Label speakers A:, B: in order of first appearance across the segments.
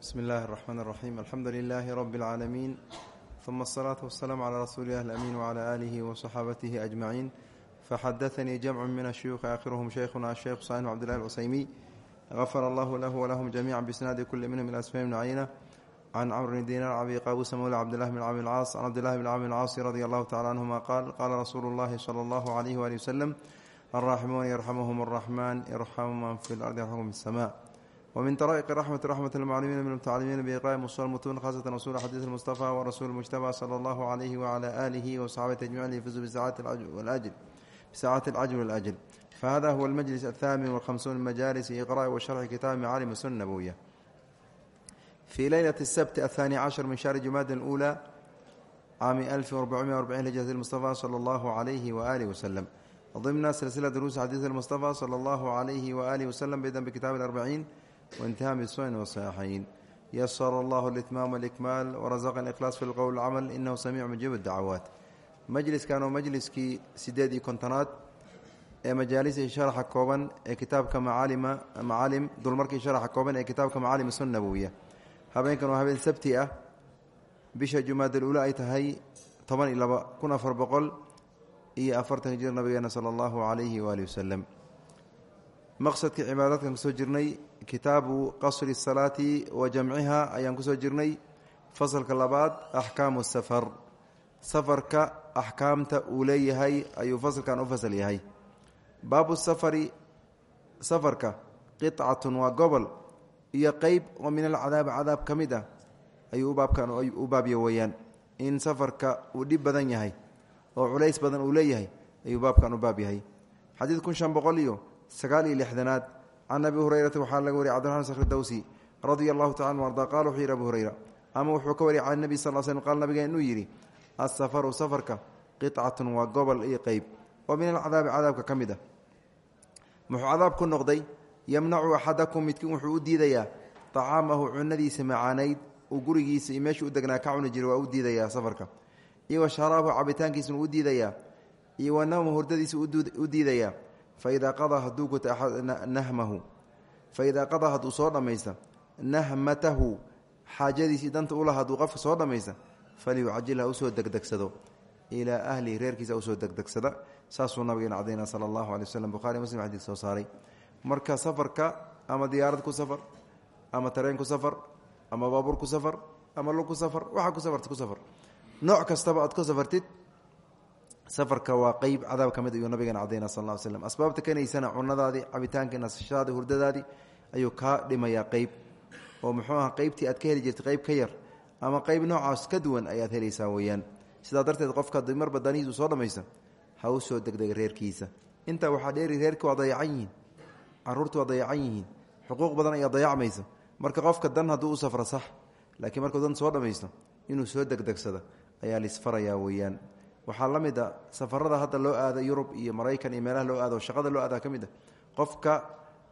A: bsmi اllahi الرحmn الرaxيm alxamdu لilaahi rb اlcaalamiin ثuma الصlaaةu waالsalaam عlى rasuuli اlah اlamin wعlى alihi وصaxaabatihi أجmaciin faxadaثanii jamcu min الshuyuuخi aakhiruhum shaykhuna sheikh sain cbdillahi اlcusaymi غafar allahu lahu wlahum jamiica bisnaadi kuli minhum ila asfam bn cayna can camr bn dinar abi qaabusa mawla cabdillahi bn cami اlcaas can cabdillahi bn cami اlcaasi radi allahu tacala canhuma qaal qaala rasuulu اllahi slى اllahu عalayh wali waslem alraaximuuna yarxamuhum الraxman irxamu man fi اlardi yarxamkum fi الsma wmin daraa'iqi raxmati raxmat almaclumiina min mutacalimiina biiqaa'i musalmutuun khaasatan rasuul xadiis almustafa warasuul mujtaba sala allahu calayhi wacala aalihi wasaxaabati ajmaciin yafuzu bisaacati alcajr walajl fahada huwa almajlis athaamin whamsuun majalis iqra'i wa sharxi kitaabi macaalim sunna nabowiya fii leylati asabti athaani cashar min shahri jumaada aluulaa caami alfi arbacumiya arbaciin lijhati almustafa sala allahu calayhi waaalihi wasalam ضمna silsila duruusi xadiisi almustafa sala allahu calayhi waaalihi wasalam beydan bikitaabi alarbiciin وانتهى بالسنن والصحيحين يسر الله الإتمام والإكمال ورزقنا الإخلاص في القول والعمل إنه سميع مجيب الدعوات مجلس كانوا مجلسكii sideed iyo kontonaad ee majaalisi sharaxa kooban ee kitaabka macaalima macaalim dulmarkii sharaxa kooban ee kitaabka macaalim sun nabowiya habeenkan waa habeen sabti ah bisha jumaada ula ay tahay toban iyo laba kun afar boqol iyo afartan hijir nabigeena sala allahu calayhi waali wasalam maqsadkii cibaadaadkan kusoo jirnay kitaabu qasri salaati wa jamciha ayaan ku soo jirnay. Fasalka labaad axkaamu safar. Safarka axkaamta uu leeyahay ayuu fasalkan u fasal yahay. Baabu safari safarka qicatun waa gobol iyo qeyb oo min alcadaabi cadaab ka mid ah ayuu baabkan u baabya weeyaan. In safarka uu dhib badan yahay oo culays badan uu leeyahay ayuu baabkan u baab yahay. Xadiid kun shan boqol iyo sagaal iyo lixdanaad can abi hurayrata waxaa laga wariyay cbdiraxman sakhr dawsi radia allahu taala anu arda qala wuxuu yidhi abu hurayra ama wuxuu ka wariyay can nebi sal slm qaal nabigeen inuu yidhi asafaru safarka qicatun waa gobol iyo qeyb oo min alcadaabi cadaabka ka mid ah muxuu cadaab ku noqday yamnacu axadakum midkiin wuxuu u diidayaa tacaamahu cunadiisa macaanayd uu gurigiisa iyo meeshuu u degnaa ka cuni jiray waa u diidayaa safarka iyo wa sharaabahu cabitaankiisuna u iyo wa nawma hurdadiisa u diidayaa faidaa qadaa hadduu guta nahmahu faidaa qadaa hadduu soo dhammaysta nahmatahu xaajadiisii danta ula hadduu qofka soo dhammaysta falyucajilha u soo degdegsado ilaa ahlihi reerkiisa u soo degdegsada saasuu nabigeena cadayna sala allahu alay waslm buhari muslim xadiis soo saaray marka safarka ama diyaarad ku safar ama tareen ku safar ama baabuur ku safar ama lug ku safar waxaa ku safarta ku safar nooc kastaba aad ku safartid safarka waa qeyb cadaab ka mid ayuu nabigeena cadayna sal ll slm asbaabta keenaysana cunadaadii cabitaankii nasashadaadii hurdadaadii ayuu kaa dhimayaa qeyb. Oo muxuu aha qeybtii aad ka heli jirtay qeyb ka yar ama qeyb noocaas ka duwan ayaad helaysaa weeyaan. Sidaa darteed qofka marba danihiisu soo dhammaysta ha u soo degdega reerkiisa. Intaa waxaa dheeri reerkii waa dayacan yihiin caruurti waa dayacan yihiin xuquuq badan ayaa dayacmaysa. Marka qofka dan hadduu u safro sax laakiin markuu dan soo dhammaysto inuu soo degdegsada ayaa lisfarayaa weeyaan waxaa la mid a safarada hadda loo aada yurub iyo maraykan iyo meelaha loo aado shaqada loo aadaa ka mid qofka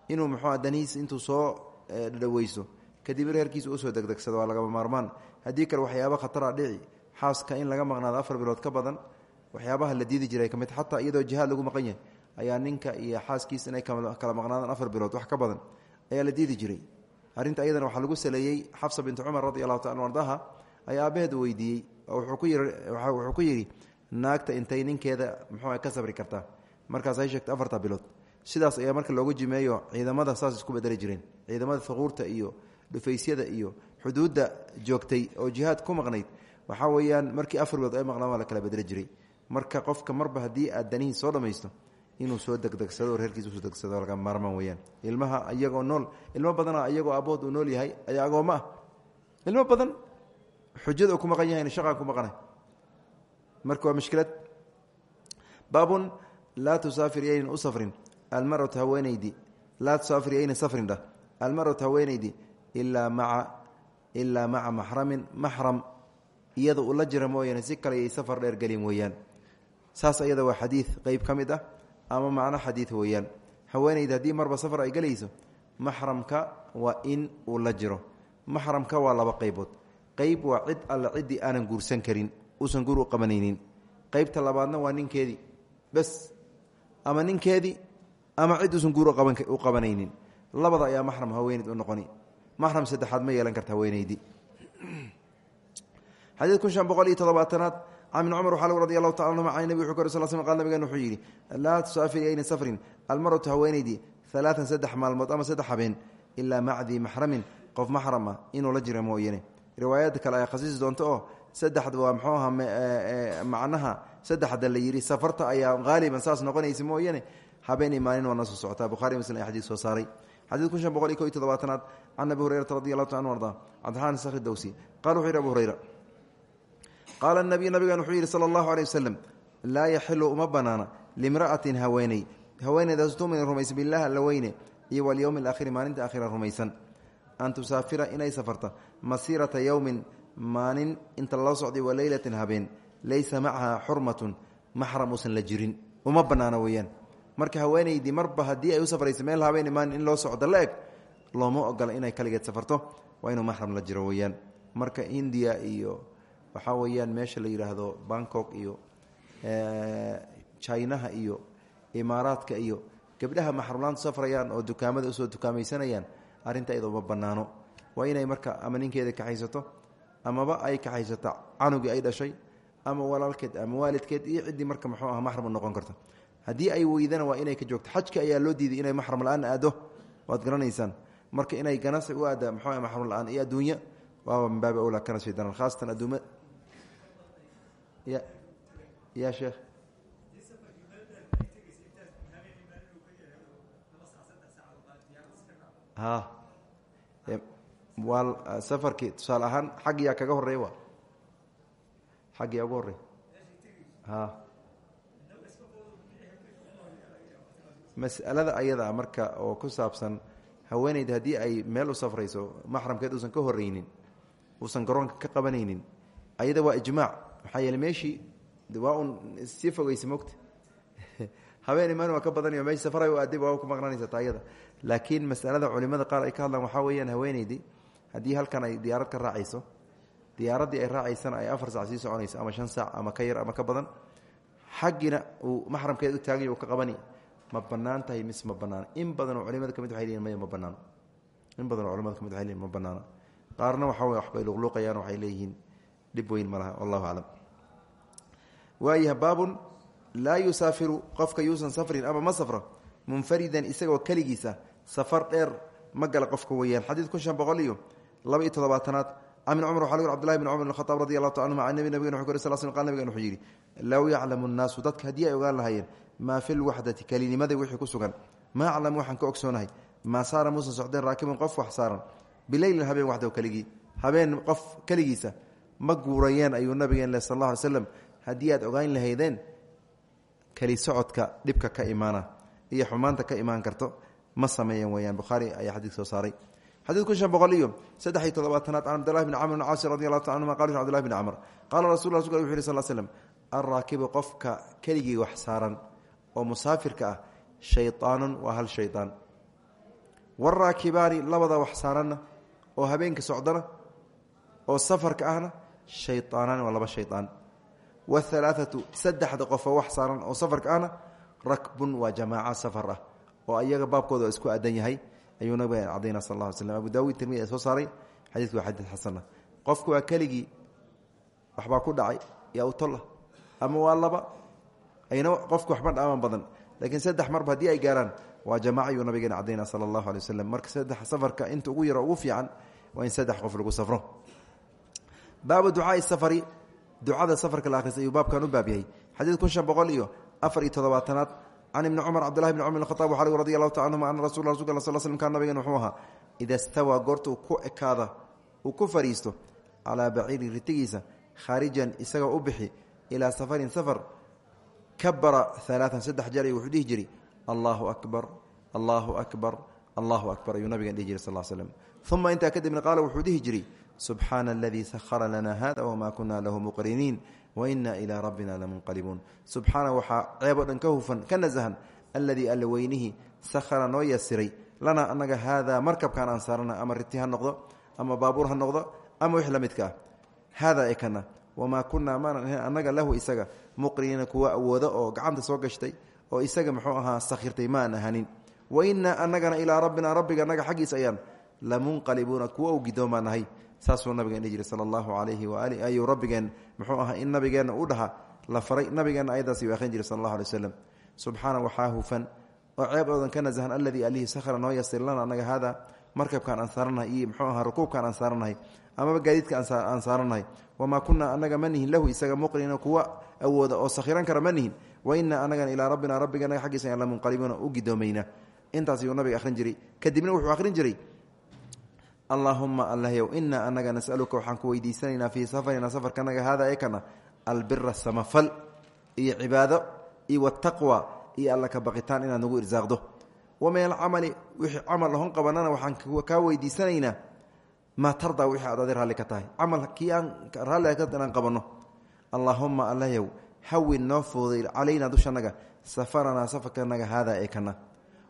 A: inuu muxuu danihiis intuu soo dhaweyso kadib reerkiisa u soo degdegsado waa lagama maarmaan. Haddii kale waxyaaba khatara dhici xaaska in laga maqnaado afar bilood ka badan waxyaabaha la diidi jiray ka mid xataa iyadoo jihaad lagu maqan yahay ayaa ninka iyo xaaskiisa inay kala maqnaadaan afar bilood wax ka badan ayaa la diidi jiray. Arrinta ayadana waxaa lagu saleeyey xafsa bintu cumar radi allahu taala ardaha ayaa aabaheed weydiiyey oo wuxuu ku yidhi naagta intay ninkeeda muxuu ka sabri kartaa markaas ay sheegtay afarta bilood. Sidaas ayaa marka loogu jimeeyo ciidamada saas isku bedeli jireen. Ciidamada huquurta iyo dhufaysyada iyo xuduudda joogtay oo jihaad ku maqnayd waxaa weeyaan markii afar bilood ay maqnaan waa la kala bedeli jiray. Marka qofka marba haddii aad danihii soo dhammaysto inuu soo degdegsado oo reerkiisa u soo degsado laga maarmaan weyaan ilmaha iyagoo nool ilmo badana iyagoo abood uu nool yahay ayaa agoommo ah. Ilmo badan xujada uu ku maqan yahayna shaqaan ku maqanay marka waa mushkilad. Baabun laa tusaafir yaynan u safrin. Almaratu haweenaydi laa tusaafir safrin dhah almaratu haweenaydi ilaa maa ilaa maca maxramin maxram. Iyada uu la jira si kale yay safar dheer gelin weeyaan. Saas ayada waa xadiid qeyb ka mid ah ama macno xadiid weeyaan. Haweenayda haddii marba safar ay gelayso maxramka waa in uu la jiro. Maxramka waa laba qeybood qeyb waa cid alle ciddii aanan guursan karin uusan guur u qabanaynin. Qeybta labaadna waa ninkeedii bes ama ninkeedii ama cid uusan guur u qabanaynin. Labada ayaa maxram haweeneyd u noqoni. Maxram saddexaad ma yeelan karta haweeneydii xadiid kun shan boqol iyo todobaatanaad can ibn cumar waxaa radi allahu taala anhuma can nebi wuxuu kor sal sl qal nabigan wuxuu yidhi laa tusaafiri ayna safrin. Almaratu haweeneydii alaaan saddex maalmood ama saddex habeen ilaa macdii maxramin qof maxram ah inuu la jira mooyane. Riwaayada kale ay khasiisi doonto oo saddexda waa mxuu aha macnaha saddexda la yidhi safarta ayaa haaliban saas noqonaysa mooyane. Habeenay maalin waa na soo socotaa buhari muslim ay xadiid soo saaray. Xadiid kun shan boqol iyo ko iyo todobaatanaad can abi hurayrata radi allahu ta anu arda cabdiraxmaan sakri dowsi wuxuu yidhi abu hurayra qaala nabiy nabigan wuxuu yidhi sala allahu aleyh wasalam laa yaxilu uma banaana limra'atin haweeney. Haweeneydaas tumin rumaysa. Bilah alla weyne. Iyo walyowmi alaakhiri maalinta aakhira rumaysan. An tusaafira inay safarta. Masiirata yowmin maalin inta loo socday wa leylatin habeen. Laysa macaha xurmatun maxram uusan la jirin. Uma banaana weeyaan. Marka haweeneydii marba haddii ay u safraysa meel habeen maalin in loo socdo la looma ogola inay kaligeed safarto. Waa inuu maxram la jiro weeyaan. Marka hindiya iyo waxaa weeyaan meesha la yidhaahdo bangkok iyo chinaha iyo imaaraadka iyo gabdhaha maxrumlaantu safrayaan oo dukaamada u soo dukaamaysanayaan arrinta iyada uma banaano waa inay marka ama ninkeeda kaxaysato amaba ay kaxaysato canugii ay dhashay ama walaalkeed ama waalidkeed iyo ciddii marka muxuu ah maxram noqon karta haddii ay weydana waa inay ka joogto. Xajka ayaa loo diiday inay maxram la'aan aado waad garanaysaan. Marka inay ganacsi u aada muxuu maxram la'aan. Iyo adduunya waaba min baabi awlaa kana sii daran khaasatan adduuma ya ya sheekh. Ha safarkii tusaale ahaan xaggiyaa kaga horeey wa? Xaggiyaa ugu horey mas'alada ayada marka oo ku saabsan haweeneyda haddii ay meel u safrayso maxramkeed uusan ka horeynin uusan garoonka ka qabanaynin ayada waa ijmaac. Maxaa yeele meeshii waa un sii fogeysa mogta waa ka badanayo meshi safara u aadib waa ku maqnaanaysa taayada laakiin masalada culimada qaar ay ka hadlaan waxaa weeyaan haweeneydii haddii halkan ay diyaarad ka raacayso diyaaraddii ay raacaysana ay afar sac sii soconayso ama shan saac ama ka yar ama ka badan xaggina uu maxramkeed u taagay uu ka qabani ma bannaan tahay ma banaana in badanoo culimada ka mid waxay leeyihiin ma banaano in badanoo culimada ka mid waxay leeyihiin ma banaana qaarna waxaa wey waxbay luqluuqayaan waxay leeyihiin dhib weyn ma wallahu aclam waayaha baabun laa yusaafiru qofka yuusan safrin ama ma safro munfaridan isagoo keligiisa safar dheer ma gala qofka weeyaan. Xadiid kun shan boqol iyo laba iyo toddobaatanaad. Can ibn cumar waxa lg abdullahi bn cumar bn khataab radi allahu ta anhuma can nabi nabigen wuxu kor sal sl qal nabigen wuxuu yidhi low yaclamu nnaasu dadka haddii ogaan lahaayeen maa fi lwaxdati kelinimada wixii ku sugan maa aclamu ka ogsoonahay maa saara muusan socdeen raakibun qof wax saaran. Habeen waxdaw keligii habeen qof keligiisa ma guurayeen ayuu nabigeen leh sal alla ogaan lahaydeen keli socodka dhibka ka imaana iyo xumaanta ka imaan karto ma sameeyan weyaan bukhaari ayaa xadiid soo saaray xadiid kun shan boqol iyo saddex iyo todobaatanaad can cabdillahi bn camr bn caasi radi allahu taala anuma qal cbdillahi bn camr qaala rasul rasul wuxu yh sal slm alraakibu qofka keligii wax saaran oo musaafirka ah shayaanun waa hal shayaan waraakibaani labada wax saaranna oo habeenka socdana oo safarka ahna shayaanaani waa laba shayaan waalaaatu saddexda qofoo wax saaran ayuu nabiga cadayna sal lla slm abu dawud tirmidi ee soo saaray xadiidku waa xadiid xasana qofku waa keligii waxbaa ku dhacay yaa u tolah ama waa laba ayna qofku waxba dhaaman badan. Laakiin saddex marba haddii ay gaaraan waa jamaaca ayuu nabigeena cadayna sala allahu alay marka saddex safarka inta ugu yaro ugu fiican waa in saddex qof lagu safro. Baabu ducaai safari ducada safarka la akhris baabkan u baab yahay. Kun shan boqol iyo afar iyo toddobaatanaad can ibni cumar cabdillahi bni cumar khaaab waxa lg radi allahu ta anhuma ana rasul rasulka al sl slm kaan nabigen wuxuu ahaa ida stawaa goorta uu ku ekaada uu ku fadhiisto calaa baciiri ritigiisa khaarijan isagoo u bixi ilaa safarin safar kabara alaaan saddex jeer wuxuu dhihi jiray allahu akbar allahu akbar allahu akbar ayuu nabigan dhihi jiray sal slm uma intaa kadibna qaala wuxuu dhihi jiray subxaana aladii sahara lana hada wma kuna lahu muqriniin waina ilaa rabbina lamunqalibuun subxaana waxaa ceebo dhan ka hufan ka nasahan alladii alla weynihii sahara noo yasiray lanaa anaga haadaa markabkaan aan saarana ama riti ha noqdo ama baabuur ha noqdo ama wix la midka ah. Haadaa ee kana wamaa kunaa maanan ahayn annaga lahu isaga muqriniina kuwa awoodo oo gacanta soo gashtay oo isaga muxuu ahaa sakhirtay ma aan ahanin wainaa anagana ilaa rabbina rabbiga anaga xaggiis ayaan lamunqalibuuna kuwa u gidoon baa nahay saasuu nabigeen jiray sala allahu calayhi waali ayuu rabbigeen muxuu ahaa in nabigeenna u dhaha la faray nabigeenna ayadaas ayuu akhrin jiray sala allahu alay waslem subxaana waxaa hufan oo ceeb oodan ka nasahan alladii alihi sahra noo yasir lana anaga haada markabkaan aan saaranahay iyo muxuu ahaa rukuubkaan aan saaranahay amaba gaadiidka aan saaranahay. Wamaa kunaa anaga ma nihin lahu isaga muqrina kuwa awooda oo sakhiran kara ma nihin. Wa inaa anagana ilaa rabbina rabbiganaga xaggiisa la munqalibuuna u gidoomayna. Intaas ayuu nabiga ahrin jiray. Kadibna wuxuu ahrin jiray allaahuma allahyow inaa anaga nasaluka waxaan ku weydiisanaynaa fii safarina safarkanaga haada ekana albira samafal iyo cibaado iyo wataqwa iyo alla ka baqitaan inaad nagu irsaaqdo. Wa alcamali wixii camal ahon qabanana waxaan kaa weydiisanaynaa maa tardaa wixii aad adi raalli ka tahay. Camal kii aan raalli inaan qabanno. Allaahuma allahyow hawin noo fooday calaynaa dushanaga safaranaa safarkanaga haadaa ee kana.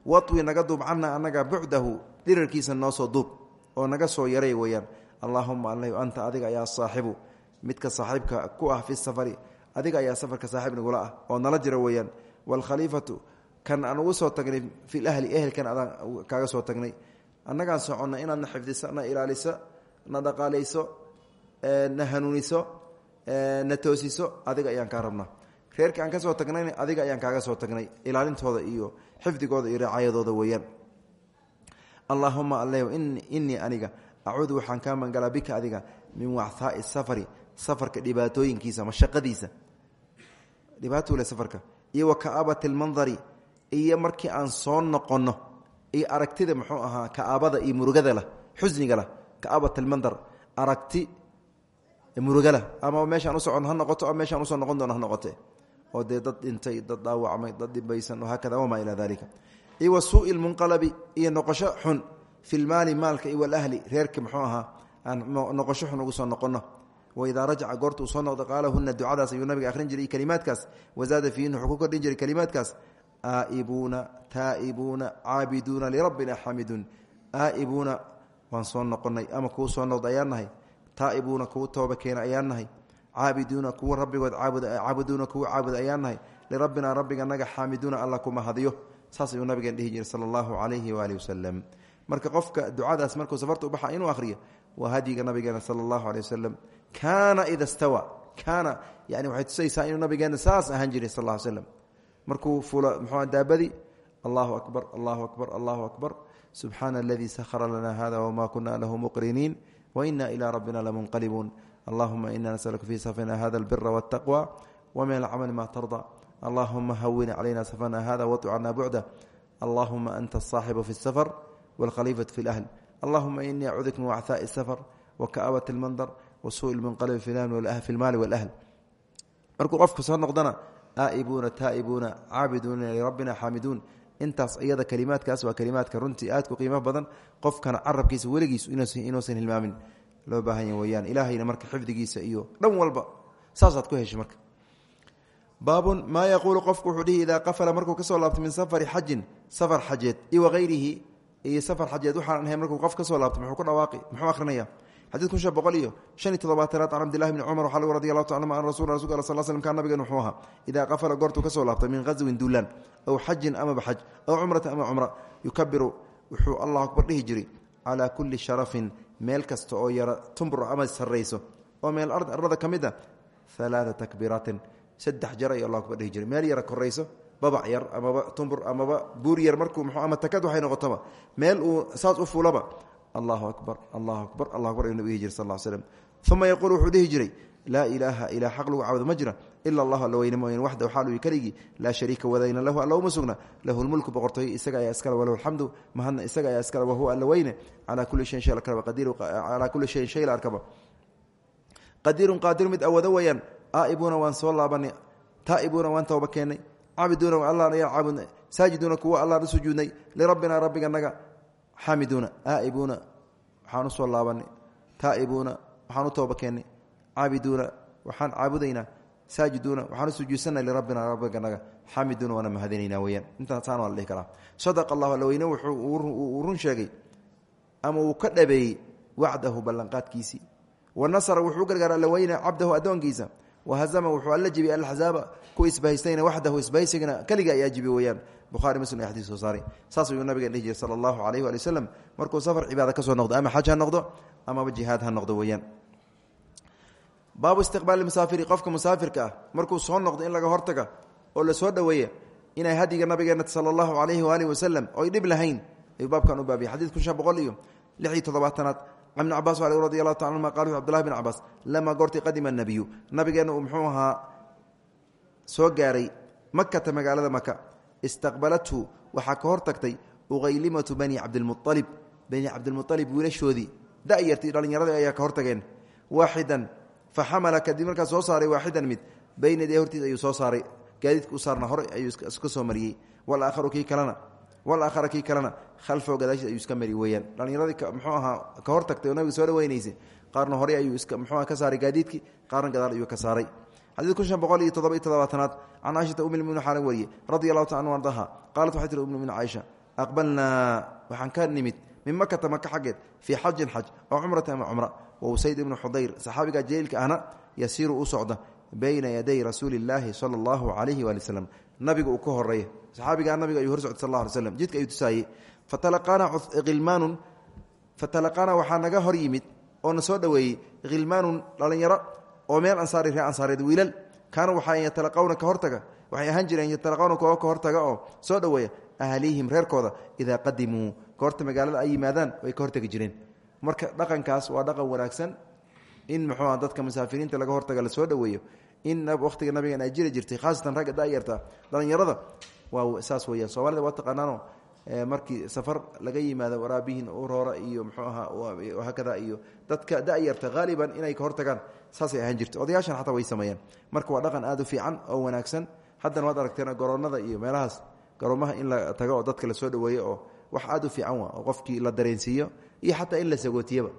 A: Wawi naga duub cana anaga bucdahu dhirarkiisa noo soo duub oo naga soo yaray weeyaan. Allaahuma allahyow anta adiga ayaa saaxibu midka saaxiibka ku ah fi safari adiga ayaa safarka saaxiib nagula ah oo nala jira weeyaan. Waalkhaliifatu kan aan ugu soo tagnay filahli ehelkan adaan kaaga soo tagnay. Annagaan soconna inaad na xifdiso na ilaaliso na dhaqaalayso na hanuuniso na toosiso adiga ayaan kaa rabnaa. Reerka aan ka soo tagnayna adiga ayaan kaaga soo tagnay. Ilaalintooda iyo xifdigooda iyo racaayadooda weeyaan allaahuma alehw inii aniga acuudu waxaan kaa mangalaa bika adiga min wacthaai safari safarka dhibaatooyinkiisa mashaqadiisa. Dhibaatule safarka. Iyo wa ka'aabati iyo markii aan soo noqonno iyo aragtida muxuu ahaa ka'aabada iyo murugada lah xusniga lah ka'aabat almandar aragti murugalah ama meeshaan u socon noqoto ama meeshaan u soo noqon doona ha noqote. Oo dee dad dhintay dad dhaawacmay dad dhibaysan wahaakada wamaa ilaa dalika iyo wa suui lmunqalabi iyo noqosho xun fi lmaali maalka iyo walahli reerka muxuu ahaa noqosho xun ugu soo noqono waidaa rajaca goorta uu soo noqdo qaalahuna ducadaas ayuu nabiga ahrin jiray kalimaadkaas. Wazaada fiihin wuxuu ku kordhin jiray kalimaadkaas. Aaibuuna taaibuuna caabiduuna lirabbina xamiduun aaibuuna waan soo noqonay ama kuu soo noqda ayaan nahay. Tooba keena ayaan nahay. Caabiduuna kuwa rabbigood caabuduuna kuwa caabuda ayaan nahay. Lirabbina rabbiganaga xaamiduuna alla kuma hadiyo saas ayuu nabigeen dhihi jiray sala allahu calayhi waalihi wasalam marka qofka ducadaas markuu safarta u baxa inuu ahriyo waa hadyiga nabigeena sala allahu aleh wasalam kaana ida stawa kaana yani waxay tusaysaa inuu nabigeena saas ahaan jiray sal ll slam markuu fulo muxuu daabadii? Allahu akbar allahu akbar allahu akbar. Subxaana aladii sahara lana hada wma kuna lahu muqriniin waina ila rabbina lamunqalibuun. Allahuma ina nasaluka fi safina hada albira wاtaqwa wmin alcamali ma tarda allahuma hawin calayna safana hada waطu cana bucda allahuma anta aلصaaxibu fi الsafar wاlkhalifaة fi اlahl allahuma inii acuuduk min wacثaaءi الsafar waka'abat اlmandar wasuء اlmunqalb fi اlmaali wاlahl markuu qofku soo noqdana aaibuuna taaibuuna caabiduuna lirabbina xaamiduun intaas iyada kalimaadkaas waa kalimaadka runtii aad ku qiimo badan qofkana carabkiisa weligiis inuusan hilmaamin loo baahanya weyaan ilaahayna marka xifdigiisa iyo dhan walba saasaad ku heshay marka baabun maa yaquulu qofku wuxuu dhihi idaa qafala markuu ka soo laabto min safari xajin safar xajeed iyo wagayrihi iyo safar xajeed waxaan ahay markuu qof ka soo laabto muxuu ku dhawaaqi muxuu akhrinaya? Xadid kun shan boqol iyo shan iyo toddobaatanaad can cabdillahi bni cumar waxaa lagu radi allahu ta anuma an rasul rasulka al sal slm kaan nabigen wuxuu ahaa idaa qafala goortuu ka soo laabtay min qaswin duulaan aw xajin amaba xaj aw cumratin ama cumra yukabiru wuxuu allahu akbar dhihi jiray calaa kulli sharafin meel kasta oo yara tumbro ama sarrayso oo meel ka saddex jar ayuu allah akbar dhihi jiray. Meel yara korayso babac yar amaba tumbur amaba buur yar markuu mxuu ama takad waxay noqotaba. Meel uu saas u fuulaba allahu akbar allahu akbar allah akbar ayuu nabiga jiri sal l slm uma yaquul wuxuu jiray laa ilaaha ilaa xaq lagu caabudo ma jira ila allahu alla weyne mooyane waxdahu xaaluyi keligii laa shariika wadayna lahu alla uma lahu lmulku boqortooyo isaga ayaa iskale walahu alxamdu mahadna isaga ayaa iskale wahuwa alla weyne. Calaa kulli shayin shay arkaba calaa kulli shayin shay la arkaba. Qadiirun qaadiru mid awoodo weeyaan aa'ibuuna waan soo laabanay taa'ibuuna waan tooba keennay caabiduuna allah ayaan caabudnay. Saajiduuna kuwa allah u sujuudnay. Lirabbina rabbiganaga xaamiduuna aaibuuna waxaan u soo laabanay taaibuuna waxaan tooba keennay caabiduuna waxaan caabudaynaa. Saajiduuna waxaan u sujuudsanay lirabbina rabbiganaga xaamiduuna waana mahadinaynaa weyaan intaasaan waa la dhihi karaa. Sadaqa allahu alla weyne wuxuu run sheegay. Ama uu ka dhabeeyey wacdahu ballanqaadkiisii. Wa nasara wuxuu gargaara alla weyne cabdahu addoonkiisa wahazama wuxuu alla jibi alaxzaaba ku isbahaystayna waxdahu isbahaysigana keliga ayaa jibi weyaan buhari muslim ay xadis soo saaray saas ayuu nabigan dhihi jiray sala allahu alayh waali wasalam markuu safar cibaada ka soo noqdo ama xaj ha noqdo amaba jihaad ha noqdo weyaan baabu istiqbaali musaafiri qofka musaafirka ah markuu soo noqdo in laga hortaga oo la soo dhoweeya inay hadiga nabigeena sala allahu alayhi waalihi wasalam oy dhib lahayn ayuu baabkan ibni cabas radi allahu taala anuma qal abdullahi bin cabaas lamaa goortii qadima nabiyu nabigeenna uu muxuu ahaa soo gaaray makata magaalada maka istaqbalathu waxaa ka hor tagtay uqaylimatu bani cabdilmualib bani cabdilmualib wiilashoodii. Da'yartii dhallinyaradii ayaa ka hortageen waaxidan fa xamala kadib markaa soo saaray waaxidan mid. Bayna dee hortiis ayuu soo saaray. Gaadiidka u saarna hore ayuu iska soo mariyey. Walaakharu kii kalena walakhara kii kalena khalfoo gadaashiis ayuu iska mari weeyaan. Dhallinyaradii mxuu ahaa ka hor tagtay soo dhaweynaysay qaarna horey ayuu iska mxuuha ka saaray gaadiidkii qaarna gadaal ayuu ka saaray. Xadiid kun shan boqol iyo toddoba iyo toddobaatanaad can caaishata ummi lmuminin xaala wariyey radi allahu taala anu ardaha qaalat waxay tiri ummumin caaisha aqbalnaa waxaan ka nimid min makata maka xaggeed fii xajin xaj oo cumrata ama cumra. Wa usayd ibnu xudayr saxaabiga jaliilka ahna yasiiru u bayna yaday rasuuli illaahi sala allahu calayhi waali nabiga uu ka horreeya saxaabigaa nabiga ayuu hor socday sal lla ly slam jidka ayuu tusaayey fatalaqaana fatalaqaana waxaa naga hor yimid oo na soo dhoweeyey khilmaanun dhallinyaro oo meel ansaari ree ansaareed wiilal. Kaana waxaa yatalaqawna ka hortaga waxay ahaan jireen yatalaqawna kuwa ka hortaga oo soo dhoweeya ahlihim reerkooda idaa qadimuu. Goorta magaalada ay yimaadaan way ka hortagi jireen. Marka dhaqankaas waa dhaqan wanaagsan in muxuua dadka musaafiriinta laga hortaga la soo dhoweeyo in waqtiga nabigan ay jiri jirtay khaasatan ragga dayarta dhallinyarada. Waa saas weyaan soomaalida waa taqaanaano markii safar laga yimaado waraabihin uroora iyo mxuu ahaa hakada iyo dadka dayarta haaliban inay ka hortagaan saasay ahaan jirta odayaashan xataa way sameeyaan. Marka waa dhaqan aad u fiican oo wanaagsan. Haddana waad aragteen garoonada iyo meelahaas garoomaha in la tago oo dadka la soo dhaweeyo oo wax aad u fiican wa oo qofkii la dareensiiyo iyo xataa in la sagootiyaba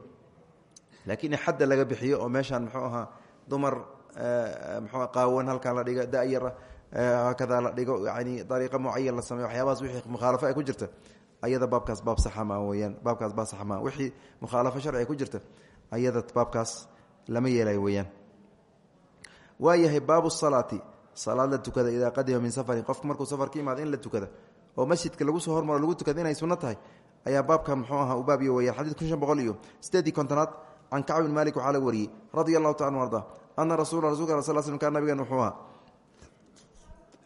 A: laakiin in laga bixiyo oo meeshaan muxuu ahaa dumar mxuu qaawan halkaan la dhiga dayara hakada la dhigo yani dariiqa mucayan la sameyo waxyaabahaas wixii mukhaalafo ay ku jirta ayada baabkaas baab saxa maa weyaan baabkaas baab saxa maa wixii mukhaalafo sharciga ku jirta ayada baabkaas lama yeelayo weyaan waayahay baabu salaati salaad la tukada idaa qadima min safarin. Qofku markuu safar ka imaado in la tukada oo masjidka lagu soo hormaro lagu tukada inay sunno tahay ayaa baabkan muxuu ahaa u baabiyo weyaan xadid kun shan boqol iyo sideedii kontonaad can kacb bin malik waxaa la wariyey radia allahu taala ana rasula rasulka sal slm kaa nabigan wuxuu ahaa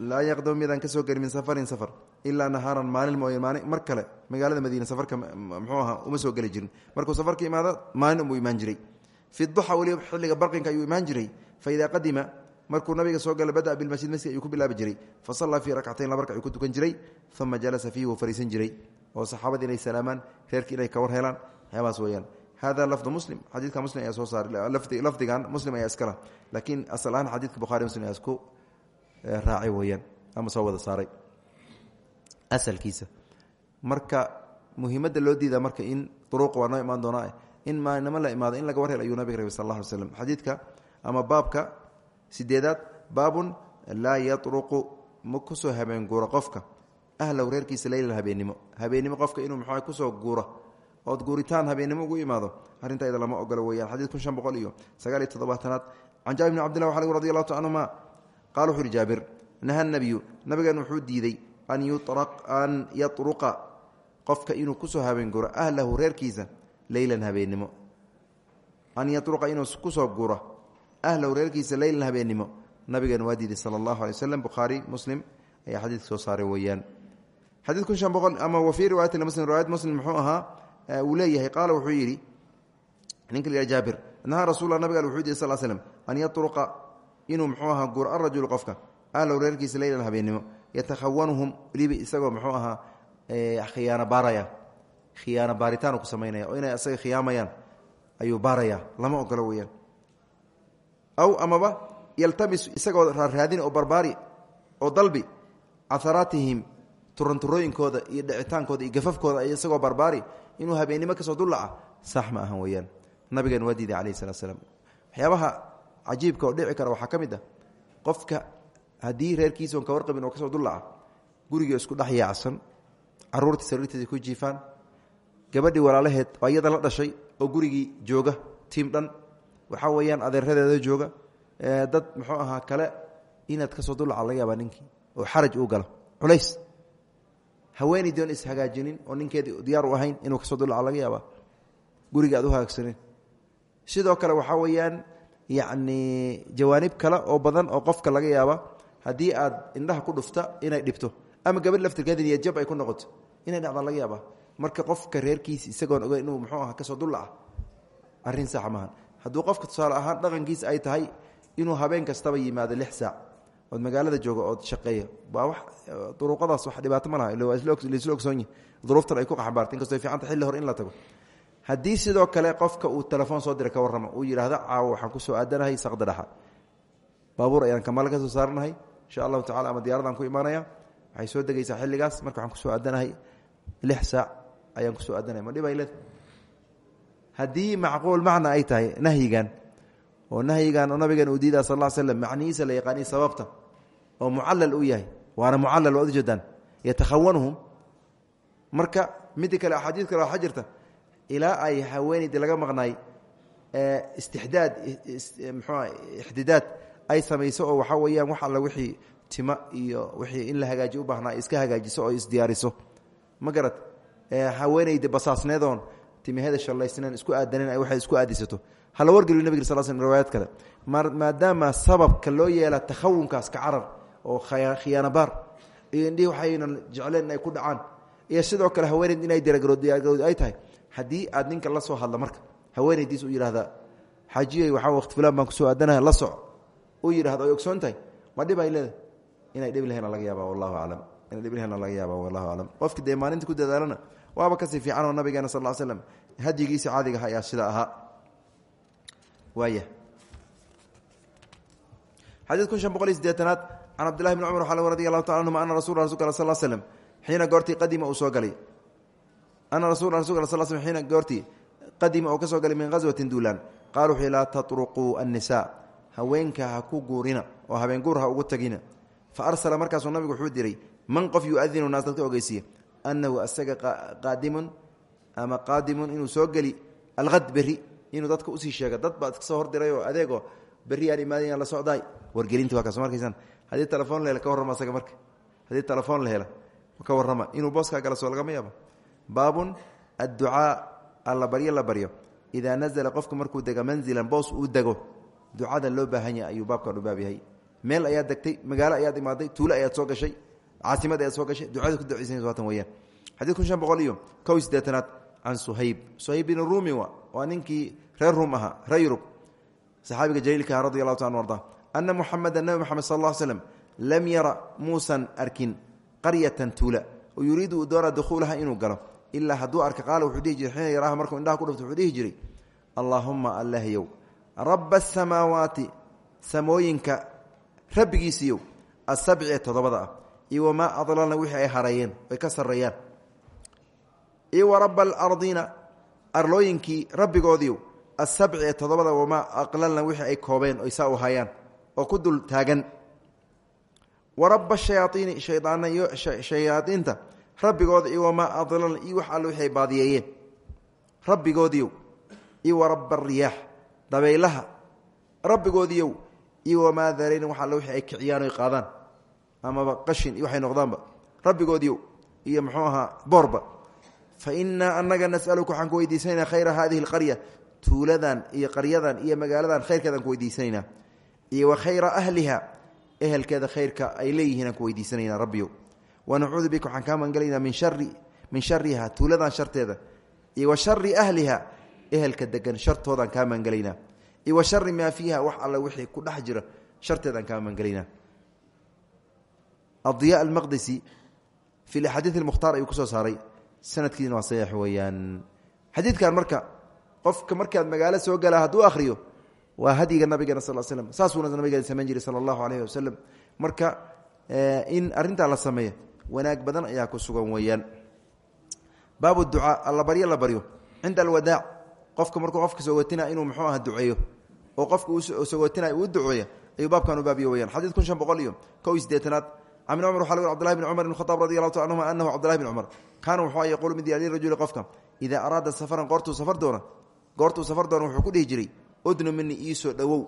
A: laa yaqdamu midaan ka soo geli min safarin safar ilaa nahaaran maalin mooye maalin mar kale magaalada madiina safarka muxuu ahaa uma soo geli jirin markuu safarka imaado maalin umuu imaan jiray fi duxa weliba xilliga barqinka ayuu imaan jiray fa idaa qadima markuu nabiga soo gala bada bilmasjid masjid ayuu ku bilaabi jiray fa sallaa fii rakcatayn laba rakac ku tukan jiray uma jalasa fiihi wuu fariisan jiray oo saxaabadii inay salaamaan reerkii inay ka war helaan waxyaabahaas weeyaan hada lafdu muslim xadiidka muslim ayaa soo saaray lafdigan muslim ayaa iskala laakiin asal ahaan xadiidka bukhari muslim ayaa isku raacay weeyaan ama soo wada saaray asalkiisa marka muhiimadda loo diida marka in duruuq waa noo imaan doonaa in maalinimo la imaado in laga war hel ayuu nabiga rabay sal alla ama baabka sideedaad baabun laa yatruqu ma ku soo habeen guura qofka ahlow reerkiisa leylan habeennimo habeennimo qofka inuu muxua ku soo guura ood guuritaan habeennimo ugu imaado arrinta iyada lama ogolo weyaan xadid kun shan boqol iyo sagaal iyo toddobaatanaad can jaabir bni cbdillah waxaa radi allahu ta anhuma qala wuxu uhi jaabir naha nabiyu nabigan wuxuu diiday an yatruqa qofka inuu ku soo habeen guuro ahlahu reerkiisa leylan habeennimo. An yatruqa inuu ku soo guuro ahlahu reerkiisa leylan habeennimo. Nabigan waa diiday sala allahu alay waslem bukhaari muslim ayaa xadiidka soo saaray weeyaan. Xadiid kun shan boqol ama wa fii riwaayati muslim riwaayat muslim muxuu ahaa uu leeyahay qaala wuxuu yidhi ninka la jaabir nahaa rasulla nabiga wuxuu diiday sal slm an yatruqa inuu muxuu ahaa guuro arajulu qofka ahlow reerkiisa leylan habeennimo yatakhawanuhum weliba isagoo muxuu ahaa khiyaano baaraya khiyaano baaritaan ku samaynaya oo inay isaga khiyaamayaan ayuu baaraya lama ogolo weyaan aw amaba yaltamis isagoo raaraadin oo barbaari oo dalbi caharaatihim turanturooyinkooda iyo dhicitaankooda iyo gafafkooda isagoo inuu habeennimo ka soo dullaca sax ma ahan weyaan nabigan waa diiday alayh salat slam waxyaabaha cajiibka oo dhici kara waxaa ka mid ah qofka haddii reerkiisaon ka warqabin oo ka soo dullaca gurigii isku dhex yaacsan caruurtii sariirteeda ku jiifaan gabadhii walaalaheed oo iyada la dhashay oo gurigii jooga tiim dhan waxaa weeyaan adeeradeeda jooga dad muxuu ahaa kale inaad ka soo dulaca laga yaabaa ninkii oo xaraj uu galo. Culays haweeney doon ishagaajinin oo ninkeedi diyaar u ahayn inuu ka soo dulaca laga yaabaa guriga u hagaagsanin. Sidoo kale waxaa weeyaan yacni jawaanib kale oo badan oo qofka laga yaaba haddii aad indhaha ku dhufta inay dhibto ama gabadh laftirkeeda niyadjab ay ku noqoto inay dhacdaan laga yaaba marka qofka reerkiisa isagoon ogeyn inuu muxuu aha ka soo dullaca arrin sax maahan hadduu qofka tusaale ahaan dhaqankiisa ay tahay inuu habeen kastaba yimaado lix saac ood magaalada jooga ood shaqeeya. Waa wax duruuqadaas wax dhibaato ma laha laisla ogsoonyi duruuftan ay ku qaxbaarta inkastoo fiicanta xilli hore in la tago. Haddii sidoo kale qofka uu telefoon soo dira ka warrama uu yidhaahdo caawo waxaan ku soo aadanahay saqda baabuur ayaan kamaal ka soo saaranahay insha allahu tacala ama diyaaradaan ku imaanaya. Waxay soo degaysaa xilligaas. Marka waxaan ku soo aadanahay lix saac ayaan ku soo aadanaya ma dhibay leed? Haddii macquul macna ay tahay nahyigan oo nahyigan oo nabigan uu diidaa sal ll slam macnihiisa la yaqaaniy sababta oo mucallal uu yahay waana mucallal waad ujeedaan yatakhawanuhum. Marka midda kale axaadiid kale waxaa jirta ilaa ay haweeneydi laga maqnaay istixdaad mxua ixdidaad ay samayso oo waxaa weeyaan wax alla wixii tima iyo wixii in la hagaajiyo u baahnaa iska hagaajiso oo isdiyaariso ma garad haweeneyda basaasneedoon timaheeda shallaysneen isku aadanen waxay isku aadisato hala wargeliyo nabig sal sl riwaayad kale. Maadaama sababka loo yeela takhawunkaas ka carar oo khiyaanabaar iyo indhihii waxaynan jecleen inay ku dhacaan. Iyo sidoo kale haweeneyd inay diyaargarowd ay tahay. Haddii aad ninka la soo hadla marka haweeneydiis uu yidhahda xaajiyey waxaa waqti fulaan baan ku soo aadanaha la soc uu yidhahdo ay ogsoon ma dhib ay inay dhib lahayna laga yaaba wallahu aclam inay dhib lahayna laga yaaba wallahu aclam qofki dee maalinta ku dadaalana waaba ka sii fiican oo nabigeena sal ll slam hadyigiisa caadiga aha ayaa sida ahaa. Waaya. Xadiid kun shan boqol iyo sideetanaad can cabdillahi bni cumar xal radi allahu taala anhuma ana rasul rasulka al sal slm xiina goortii qadima uu soo galay ana rasul rasulka sal slm xiina goortii qadima uu ka soo galay min ghaswatin duulaan qaala wuxuu laa tatruquu annisaa haweenka ha ku guurina oo habeen guur ha ugu tagina fa arsala markaasuu nabigu wuxuu diray man qof yuadinu naas dadka ogeysiiya annahu asaga qaadimun ama qaadimun inuu soo geli alhad berri inuu dadka u sii sheega dad baad ka soo hordiray oo adeegoo berri aan imaadaya la socdaay wargelinti waa kaso markaysaan haddii telefoon la ka warrama marka. Haddii telefoon la ka warrama inuu booskaa gala soo lagama yaabo. Baabun adducaa alla baryo la baryo. Idaa nazala qofku markuu dego manzilan boos uu dego ducada loo baahan yahay ayuu baabkan yahay. Meel ayaad degtay magaalo ayaad imaaday tuulo ayaad soo gashay caasimad ayaad soo gashay ducada ku ducaysanaysa waatan weyaan xadiid kun shan boqol iyo kow iyo siddeetanaad can suhayb. Suhayb bin ruumi waa ninkii reer ruum ahaa reer yurub saxaabiga jaliilka radi allahu ta an arda ana muxameda nabi moxamed sal alla slam lam yara muusan arkin qaryatan tuula oo yuriidu uu doona dukhuulaha inuu galo ilaa hadduu arka qaala wuxuu dhihi jiray xiina yaraaha markuu indhaha ku dhufto wuxuu dhihi jiray allaahumma allahyow rabba asamaawaati samooyinka rabbigiisiiyow asabci ee toddobada ah iyo wamaa adlalna wixii ay hareeyeen ay ka sarreeyaan iyo wa rabba alardiina arlooyinkii rabbigoodiiw asabci ee toddobada wamaa aqlalna wixii ay koobeen u oo ku dul taagan. Wa rabba shayaaiini shayaaiinta rabbigooda iyo wamaa adlalna iyo wax alle wixii ay baadiyeeyeen rabbigoodiiyow iyo wa rabba ariyaax dabaylaha. Rabbigoodiiyow iyo wamaa darayna wax alle wixii ay kiciyaan oy qaadaan. Amaba qashin iyo waxay noqdaanba. Rabbigoodiiyow iyo muxuu ahaa boorba. Fa innaa annaga nasaluka waxaan ku weydiisanaynaa khayra hadihi alqarya tuuladan iyo qaryadan iyo magaaladan khayrkeedaan ku weydiisanaynaa iyo wa khayra ahliha ehelkeeda khayrka ay leeyihiin aan ku weydiisanaynaa rabbiyow. Wanacuudu bika waxaan kaa magangelaynaa min shari min shariha tuuladan sharteeda. Iyo wa shari ahliha ehelka degan shartoodaan kaa magangelaynaa iyo wa shari maa fiiha wax alle wixii ku dhex jira sharteedaan kaa magangelaynaa adiya almaqdisi fi axaadiid almukhtaar ayuu ku soo saaray. Sanadkiisina waa saxiix weeyaan. Xadiidkan marka qofka markaad magaalo soo galaa hadduu akhriyo waa hadyiga nabigeena sal slm saasuuna nabigeena samayn jiray sala allahu alayhi wasalam marka in arrintaa la sameeyo wanaag badan ayaa ku sugan weeyaan. Baabu ducaa alla baryo la baryo. Cinda alwadaac qofka markuu qofka sogootina inuu muxuu aha duceeyo. Oo qofka uu sogootinay uu duceeya ayuu baabkan u baabiyo weyaan xadiid kun shan boqol iyo kow iyo sideetanaad can bn cumar waxaa cbdillahi bn cumar ibn khadaab radi allahu ta anhuma anahu cbdillahi bn cumar. Kaana wuxuu yaquulu mid yaali rajuli qofka idaa araada safaran goortuu safar doona goortuu safar doona wuxuu ku dhihi jiray udnu mini iisoo dhowow.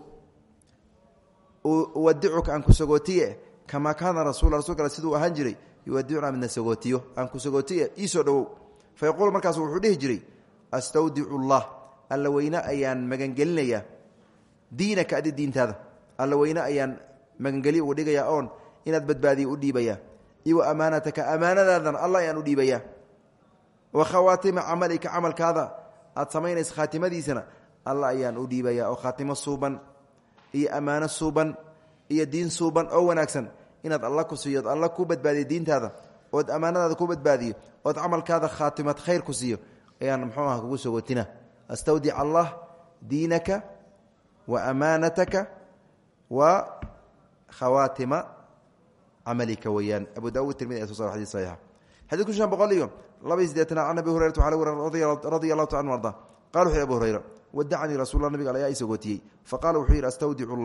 A: Uwadicuka aan ku sagootiye kamaa kaana rasul rasulka siduu ahaan jiray yuwadicunaa midna sagootiyo aan ku sagootiye iisoo dhowow. Fa markaasu wuxuu dhihi jiray astawdicu llah alla weyne ayaan magangelinayaa diinaka adi diintaada alla weyne ayaan magangeli uga dhigayaa oon inaad badbaadiya u dhiibayaa iwa amaanataka amaanadaadana alla ayaan u dhiibayaa wa khawaatima camalika camalkaada aad samaynaysa khaatimadiisana alla ayaan u dhiibayaa oo khaatimo suuban iyo ammaano suuban iyo diin suuban oo wanaagsan. Inaad alla ku siiyo od alla ku badbaadiyo diintaada ood ammaanadaada ku badbaadiyo ood camalkaada khaatimad khayr ku siiyo ayaan mxuu ah kugu soo watina. Astawdic allah diinaka wa amaanataka wa khawaatima camalika weyaan abu daud tirmidi soo sar xadis saxiixa. Xadid shan boqol iyo laba iyo sideetanaad can abi hurayrata waxaa radia allahu ta anu arda. Abu hurayra wadacanii rasul nabiga ayaa isagootiyey faqala wuxuu yidhi astawdicu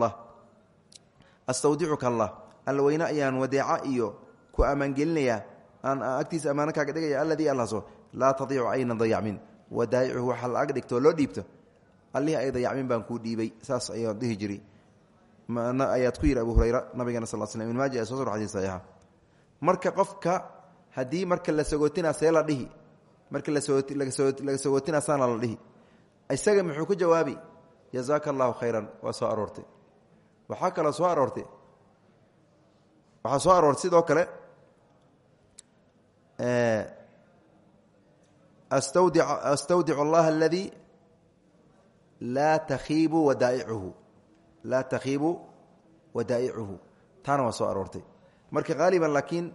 A: astawdicuka allah alla weyne ayaan wadeeca iyo ku ammaangelinayaa aan agtiisa ammaano kaaga dhigaya alladii allaso laa tadiicu aynan dayacmin. Wadaa'icuhu waxa la ag dhigtoo loo dhiibto. Allihii ay dayacmin baan kuu dhiibay saas ayaan dhihi jiri ayaad ku yidhi abu hurayra nabigeena sal sl ibn maaja soo sor xadis saxiixa. Marka qofka haddii marka la sagootina see dhihi marka laga sagootina saana dhihi isaga muxuu ku jawaabi jazaaka allahu khayran waa soo aroortay. Waxaa kaloo soo aroortay waxaa soo aroortay sidoo kale astawdicu allaha aladii laa takhiibu wadaa'icuhu laa takhiibu wadaa'icuhu. Taana waa soo aroortay. Marka haaliban laakiin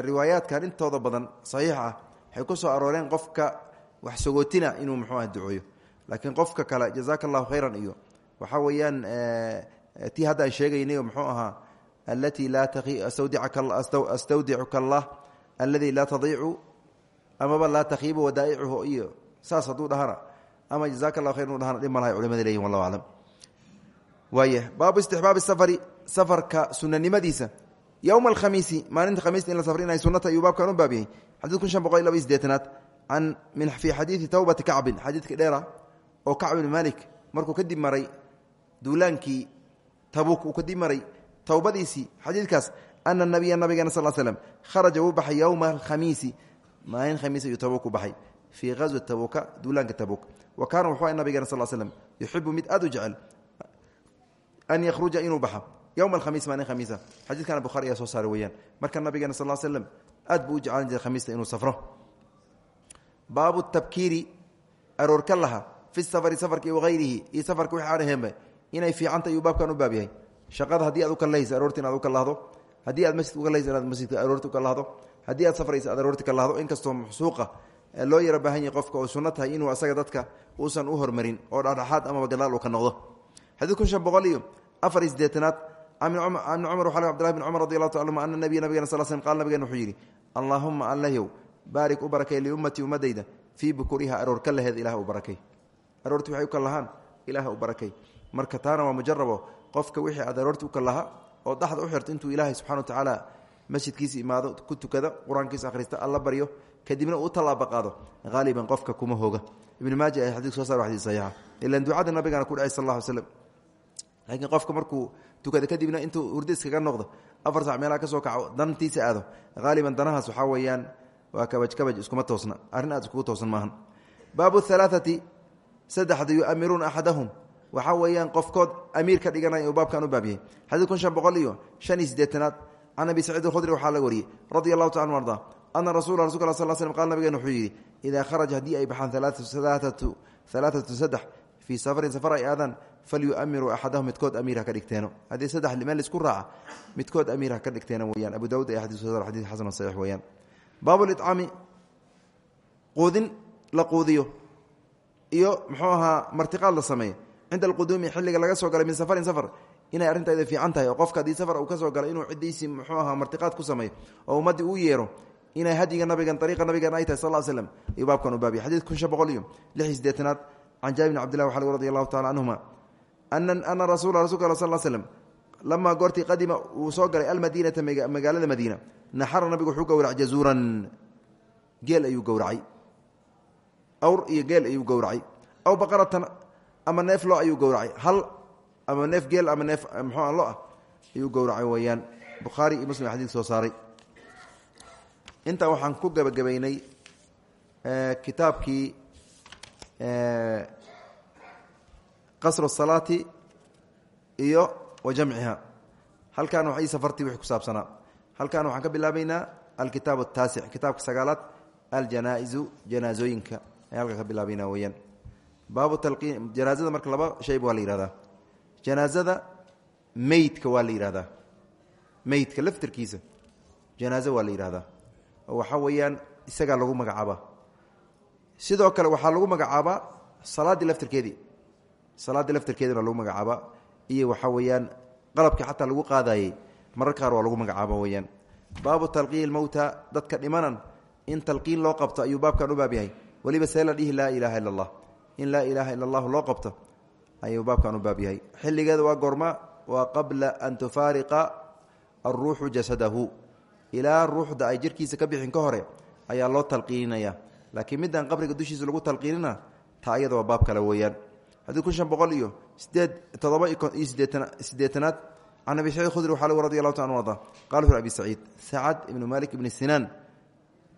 A: riwaayaadkan intooda badan saxiix ah waxay ku soo arooreen qofka wax sagootina inuu muxuu ah ducooyo laakiin qofka kale jazaaka khayran iyo waxaa weeyaan tii hadda aan sheegaynay muxuu ahaa alatii laa astawdicuka allah alladii laa tadiicu amaba laa takhiibu wadaa'icuhu iyo saas hadduu ama jazaaka allahu khayr inu dhahana dhib malahay culimada leeyihiin wallahu aclam waaya baabu istixbaabi safari safarka sunanimadiisa yowma alkhamiisi maalinta khamiista in la safri inay sunata ayuu baabkan u baab yahay xadid kun shan boqol iyo laba iyo sideetanaad min fii xadiidi towbati kacbin xadiidka dheera oo kacb ibn malik markuu kadib maray duulaankii tabuk uu kadib maray towbadiisii xadiidkaas ana nabiya nabigeena sal slm kharaja wuu baxay yowma alkhamiisi maalin khamiis ayuu tabuk u baxay fii ghaswi tabuka duulaanka wa kaana wuxuu ay nabigeena sal slm yuxibu mid aad u an yakhruja inuu baxo. Yowma alkhamiis maalin khamiisa. Xadiidkana bukhari ayaa soo saaray marka nabigeena sal slm aad buu u jeclaan jiray khamiista inuu safro. Baabu tabkiiri aroorka laha fi safari safarki waayrihi iyo safarka aheenba inay fiicanta ayuu baabkan u baab yahay. Shaqada haddii aad u kalahaysa aroorti inaad u kalahdo haddii aad masjidka ukalahaysa inaad masjidka aroorti u kalahdo haddii aad safraysa aad aroorti kalahdo inkastoo maxsuuqa loo yaro baahan yahay qofka oo sunno tahay inuu asaga dadka uusan u hormarin oo dhexdhexaad amaba gadaal uu ka noqdo. Xadiid kun shan boqol iyo afar iyo sideetanaad ibni cumar waxaa abdillahi bn cumar radi allahu ta anhuma ana nabiya nabigena sal slm qala nabigena wuxuu yidhi allaahuma allahyow baarik u barakay liummatii ummadayda fii bukuriha aroor ka laheed ilah u barakay aroorti waxay u kallahaan ilaah u barakay. Marka taana waa mujarabo qofka wixii aad aroorti u kallaha oo dhaxda u xirto intuu ilaahay subxana wa tacaala masjidkiisa imaado ku tukada qur'aankiisa alla baryo kadibna uu tallaaba qaado haaliban qofka kuma hoga. Ibnu maaja ay xadiik soo sar xadii saxiixa. Ilan ducada nabigana ku dhacay sal alla ly slam qofka markuu tukada kadibna intuu hurdo iskaga noqdo afar sac meelaha ka soo kaco dantiisa aado. Haaliban danahaas waxaa weeyaan waa kabaj kabaj iskuma toosna. Arrin aad toosan maahan. Baabu halaaati saddexda yuamiruuna axadahum waxaa weeyaan qofkood amiir ka dhiganaya uu baabkan u baab kun shan iyo shan iyo siddeetanaad. Can abi saciid alkhudri waxaa laga wariyey radi allahu taala anu ana rasula rasulka a sal slm qal nabigeen wuxuu yidhi kharaja haddii ay baxaan alaaatu saddex fii safarin safar ay aadaan falyuamiruu axadahum midkood amiir ha ka dhigteeno. Haddii saddex meel isku raaca midkood amiir ka dhigteeno weyaan abu dawud xadis xadis xasan saxiix weyaan baabu licaami quudin la quudiyo iyo muxuu ahaa martiqaad la sameeyo cinda alquduumi xilliga laga soo galay min safarin safar. Inay arrintaeda fiican tahay oo qofka haddii safar uu ka soo galay inuu ciddiisii muxuu ahaa martiqaad ku sameeyo oo ummaddii uu yeero inay hadyiga nabigan ariiqa nabigan ay tahay sal slm ayuu baabkan u baabiya xadiid kun shan boqol iyo lix iyo sideetanaad can jaabir bn cabdillah waxaa radi allahu tacala canhuma ana rasula rasulka al sal slm lamaa goortii qadima uu soo galay almadiinata magaalada madiina naxara nabigu wuxuu gowracay jazuuran geel ayuu gowracay awr iyo geel ayuu gowracay. Aw baqaratan ama neef lo ayuu gowracay. Hal ama neef geel ama neef muxua lo ah ayuu gowracay weyaan bukhaari iyo muslim xadii soo saaray. Intaa waxaan ku gebagabaynay eh, kitaabkii eh, qasru salaati iyo wa halkan wax safartii wixii ku saabsanaa. Halkan waxaan ka bilaabaynaa alkitaab ataasic kitaabka sagaalaad aljanaa'izu janaasooyinka halkan ka bilaabaynaa weyaan baabu talqiin janaazada marka laba shayba waa la yihahdaa janaazada meydka waa la yihahdaa meydka laftirkiisa janaazo waa la yihahdaa oo weeyaan isagaa lagu magacaabaa. Sidoo kale waxaa lagu magacaabaa salaaddii laftirkeedii salaaddii laftirkeedina lagu magacaabaa. Iyo waxaa weeyaan qalabkii xataa lagu qaadayey marar qaar waa lagu magacaaba weyaan baabu talqiin mowta dadka dhimanan in talqiin loo qabto ayuu baabkan u baab yahay weliba see dhihi laa ilaaha ila allah. In laa ilaaha ila allahu loo qabto ayuu baabkan u baab yahay. Xilligeeda waa goorma waa qabla an tufaariqa alruuxu jasadahu. Ilaa ruuxda ay jirkiisa ka bixin ka hore ayaa loo talqiininaya laakiin midaan qabriga dushiisa lagu talqiinina taa ayada waa baab kale weeyaan. Xadii kun shan boqol iyo sideed todoba iyo sideetanaad can abi saciid khudri waxaa lg radi allahu ta an arda qala wuxu abi saciid sacad ibnu malik ibni sinaan.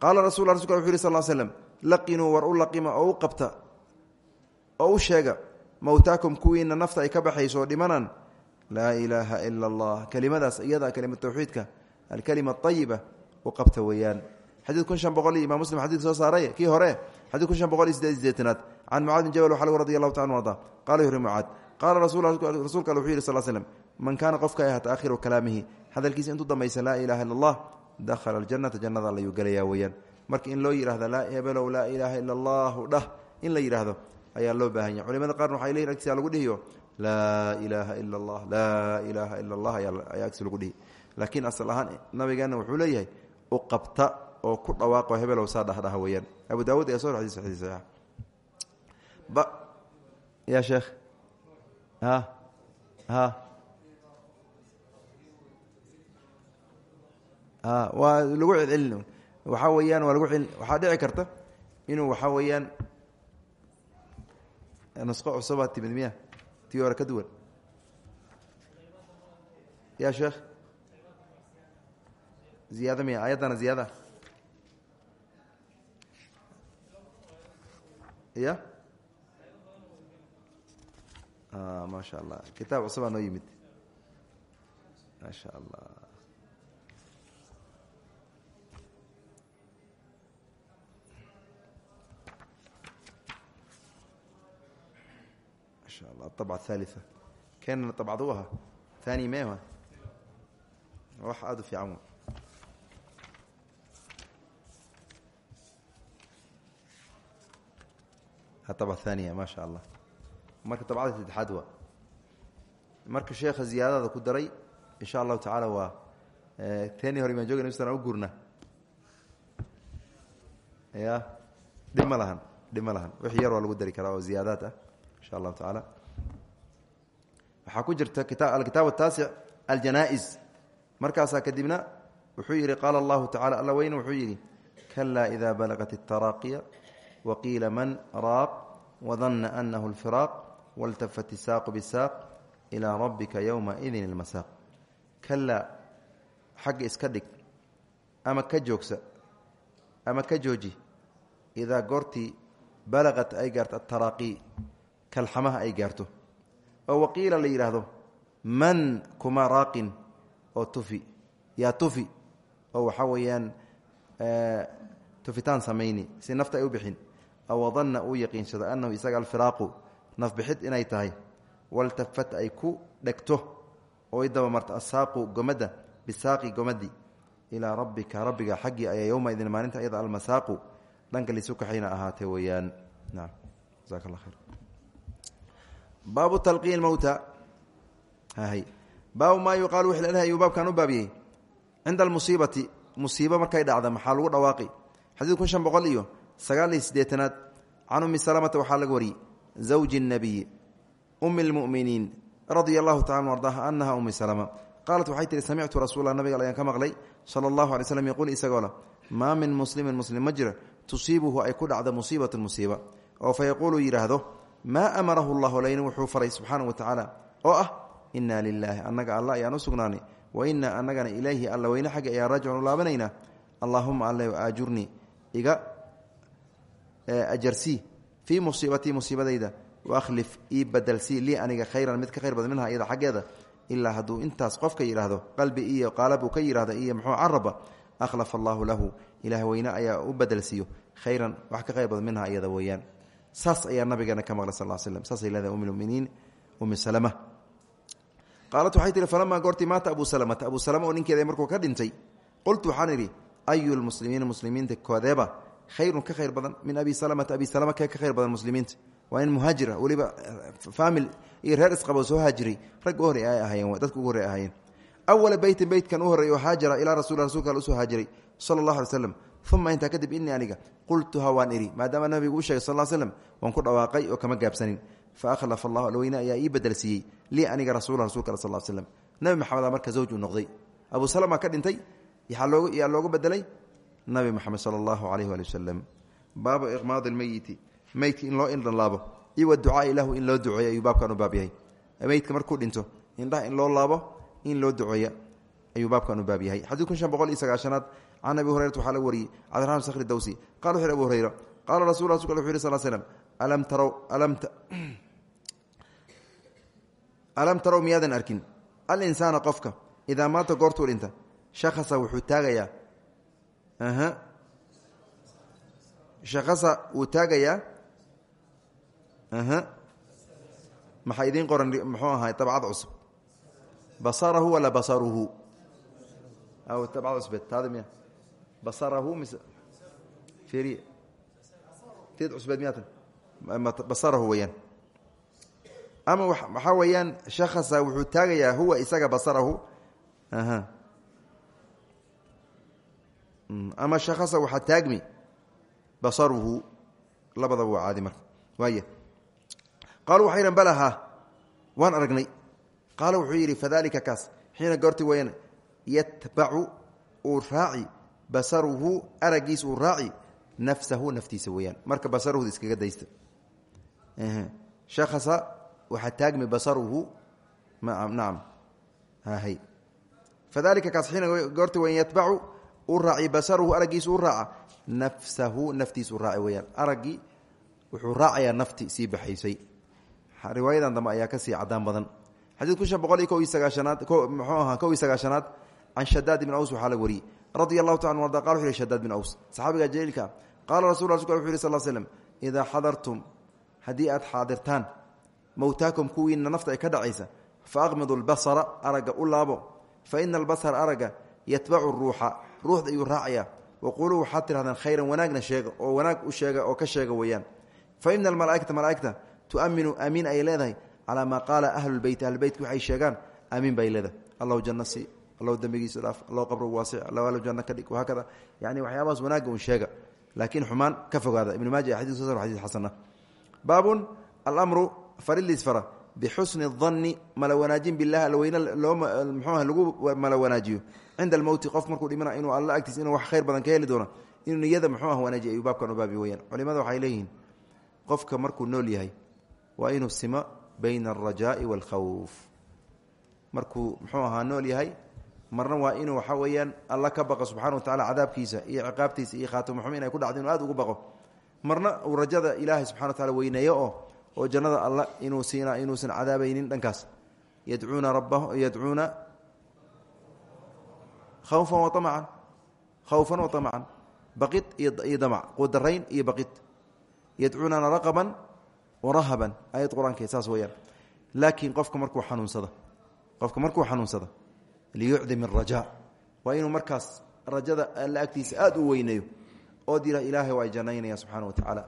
A: Qaala rasul rasulka wuxu slm laqinuu war u laqima oo u qabta oo u sheega mowtaakum kuwiina nafta ay ka baxayso oo dhimanan laa ilaaha ila allah kelimadaas iyada kelima tawxiidka alkalima ayiba u qabta weeyaan. Xadii kun shan boqol imam muslim xadidka soo saaray kii hore xadii kun shan boqol iyo sideed sideetanaad can bin jabal waxaa lg radi allahu ta an arda qala yuri mucaad qaala rasuulka al wuxuu yihi sal slm man kaana qofka ay ahata aakhiru kalaamihi hadalkiisa intuu dambaysa laa ilaha illa allah dakhala aljanata jannada allayuu gelayaa weeyaan marka in loo yidhahda laa hebelow laa ilaaha ila allahu dhah in la yidhaahdo ayaa loo baahan yahy culimada qaarna waxay leyihin agtiisa lagu dhihiyo laa ilaaha ila allah laa ilaaha ila allah ayaa agtiisa lagu dhihi. Laakiin asal ahaan nabigeena wuxuu leeyahay u qabta oo ku dhawaaqo hebelow saa dhahdhaha weeyaan. Abu daawud ayaa so xadis xadis saxiix. Ba ya sheekh ha. Ha waa lagu celcelin waxaa weeyaan waa lagu celin waxaa dhici karta inuu waxaa weeyaan nusqo cusuba timid miya tii hore ka duwan. Ya sheekh? Ziyaada miya ayaddana ziyaada. Ya ma sha allah. Kitaab cusubaa noo yimid. Ma insha allah aabca athaalia keenana abcad u ahaa aani meha wax aad u fiican aabca haaniya maa sha allah marka abcada saddexaad waa marka sheekha ziyaadada ku daray in sha allahu tacaala waa teenii hore baan joogayn u guurna ya dhib ma lahan dhib ma lahan wix yar waa lagu dari karaa oo ziyaadaad ah insha allahu tacaala. Waxaa ku jirta alkitaab ataasic aljanaa-is markaasaa kadibna wuxuu yidhi qaala allahu tacala alla weyne wuxuu yidhi kalaa ida balagat اtaraaqiya waqiila man raaq wadanna anahu اlfiraaq waltafat isaaqu bisaaq ilaa rabbika yowmaidin ilmasaaq kalaa xagga iska dhig ama ka joogsa ama ka jooji idaa goortii balagat ay gaarto ataraaqi kalxamaha ay gaarto. Oo waqiila la yidhaahdo man kuma raaqin oo tufi. Yaa tufi oo waxaa weeyaan tufitaan samayni si nafta ay u bixin. Aw wadanna uu yaqiinsado annahu isaga alfiraaqu nafbixid inay tahay. Waltafat ay ku dhegto oo i daba marto asaaqu gomadda bisaaqi gomaddi ilaa rabbika rabbiga xaggii ayaa yowmaidin maalinta iyada almasaaqu dhanka lisu kaxayna ahaatee weeyaan. Naam jasak allah khayr baabu talqiin mowta baabu maa yuqaalu wix ladhahay ayuu baabkan u baabiyey. Cinda almusiibati musiibo markay dhacda maxaa lagu dhawaaqi? Xadiid kun shan boqol iyo sagaal iyo siddeetanaad. Can ummi salamata waxaa laga wariyey zawji اnabiyi umi اlmu'miniin radia allahu tacala ardaha anaha ummi salama. Qaalat waxay tihi samictu rasuula nabiga ayaan ka maqlay sala allahu alay slm yaquul isagoo leh maa min muslimin muslim ma jira tusiibuhu ay ku dhacda musiibatu maa amarahu llahu layni wuxuu faray subxaana wa tacaala oo ah inaa lilaahi annaga alla ayaan u sugnaanay wa inaa annagana ilayhi alla weyne xagga ayaa raajican u laabanaynaa. Allaahuma alle aajurnii iga ajarsii fii musiibatii musiibadayda waakhlif ii badalsii lii aniga khayran mid ka khayr badan minha iyada xaggeeda ilaa hadduu intaas qofka yidhaahdo qalbi iyo qaalab uu ka yidhahdo iyo muxuu caraba akhlafa allaahu lahu ilaah weyne ayaa u badelsiiyo khayran wax ka khayr badan minha iyada weeyaan saas ayaa nabigeena ka maqlay sal slm saasay leedahay ummuminiin ummi salama qaalat waxay tihi falamaa goortii maata abu salamata abu salama oo ninkeeda markuu ka dhintay qultu waxaan idhi ayu lmuslimiina muslimiinta koodeeba khayrun ka khayr badan min abi salamata abi salama kee ka khayr badan muslimiinta? Waa in muhaajira weliba faamil iyo reer isqabo soo haajiray. Rag u horey ay ahaayeen dadka ugu horey ay ahaayeen. Awala beytin beytkan u horreey oo haajara slam uma intaa kadib inii aniga qultuha waan idhi maadaama nabigu u shegay sal slm waan ku dhawaaqay oo kama gaabsanin. Fa akhlafa allahu alweyne ayaa ii bedelsiiyey lii aniga rasuula rasulka al sal slm nabi maxamed marka zawj uu noqday. Abu salama ka dhintay yaa loogu bedelay nabi moxamed sala allahu alayh waali wasalam baabu iqmaadi in loo indhanlaabo iyo wa ducaai in loo duceeyo ayuu baabkan u baab yahay. Markuu dhinto indhaha in loo laabo in loo duceeya ayuu baabkan u baab yahay. Xadiid kun shan boqol iyo can abi hurayrata waxaa laga wariyey cabdiraxman sakhri dawsi. Qala wuxu yhi abu hurayra qaala rasul rasulka wuxu yhi sal slm alam tarow alam tarow miyaadan arkin? Alinsaana qofka idaa maata goortuu dhinta shakhasa wuxuu taagayaa. Shakhasa wuu taagayaa. Maxaa idiin qoran muxuu ahaay dabcad cusub? Basarahu wala basaruhu? Aw dabcad cusbeed taada miya basarahu weeyaan. Ama waxaa weeyaan shakhasa wuxuu taagayaa huwa isaga basarahu. Aha. Ama shakhasa waxaa taagmi basaruhu. Labadaba waa caadi marka. Waaya qaaluu waxay dhan balaha waan aragnay. Qaala wuxuu yidhi fadalika kaas. Xiina goorti weyaan yatbacu uu raaci basaruhu aragiis uu raaci nafsahu naftiisa marka basaruhda iskaga daysta. Shakhasa waxaa taagmi basaruhu. Nacam hay. Fadalika kaas xiina goorti weyaan yatbacu uu raaci basaruhu aragiis uu raaca nafsahu naftiis uu raaci weyaan araggii wuxuu nafti sii baxaysay. Riwaayadan dambe ayaa ka sii cadaan badan. Xadiid kun shan boqol iyo ko muxuu ahaa ko sagaashanaad can shadaad ibn aws waxaa la wariyey radia allahu taala arda qala wuxu yhi shadaad bin aws saxaabiga jaliilka qaala rasul rasulka wuxu yhi sal slm idaa xadartum haddii aad xaadirtaan mowtaakum kuwiina nafta ay ka dhacaysa fa aqmidu lbasara aragga u laabo fa ina albasara aragga yatbacu ruuxa ruuxda ayuu raacaya waquuluu waxaad tirahdaan khayran wanaagna sheega oo wanaag u sheega oo ka sheega weeyaan. Fa ina almalaaikata malaaigta tuaminu amiin ay leedahay calaa maa qaala ahlulbeyt ahlubeytka sheegaan amiin bay allahu dembigiisa dhaaf allahu qabru waasic allahu ahlu janna ka dhig wahaakada yani waxyaabahaas wanaagga un sheega laakiin xumaan ka fogaada. Ibnu maaja xadis soo xadis xasana baabun alamru faridliis fara bixusni danni mala wanaajin bilah alweyne loo mxuuah lagu mala wanaajiyo cinda almowti qof markuu dhimana inuu alla agtiis inuu wax khayr badan ka heli doono inuu niyada muxuu ah wanaajiy ayuu baabkan u baabi weyaan culimada waxay leeyihiin qofka markuu nool yahay waa inuu simo bayna alrajaai waalkhawf markuu muxuu ahaa nool yahay marna waa inuu waxa weeyaan alla ka baqo subxana wa tacala cadaabkiisa iyo ciqaabtiisa iyo khaatimaxumin ay ku dhacdo inuu aad ugu baqo. Marna uu rajada ilaahay subxana wa tacala weyneeyo oo oo jannada alla inuu siina inuusan cadaabaynin dhankaas. Yadcuuna rabah yadcuuna khawfan wa amacan khawfan wa amacan baqid iyo damac qudarayn iyo baqid yadcuunana raqaban warahaban ayad qur'aanke saas weyaan laakiin qofka markuu xanuunsada qofka markuu xanuunsada liyucdim araja waa inuu markaas rajada alla agtiisa aada u weyneeyo. Oo dira ilaahay waa janaynaya subxaana wa tacaala.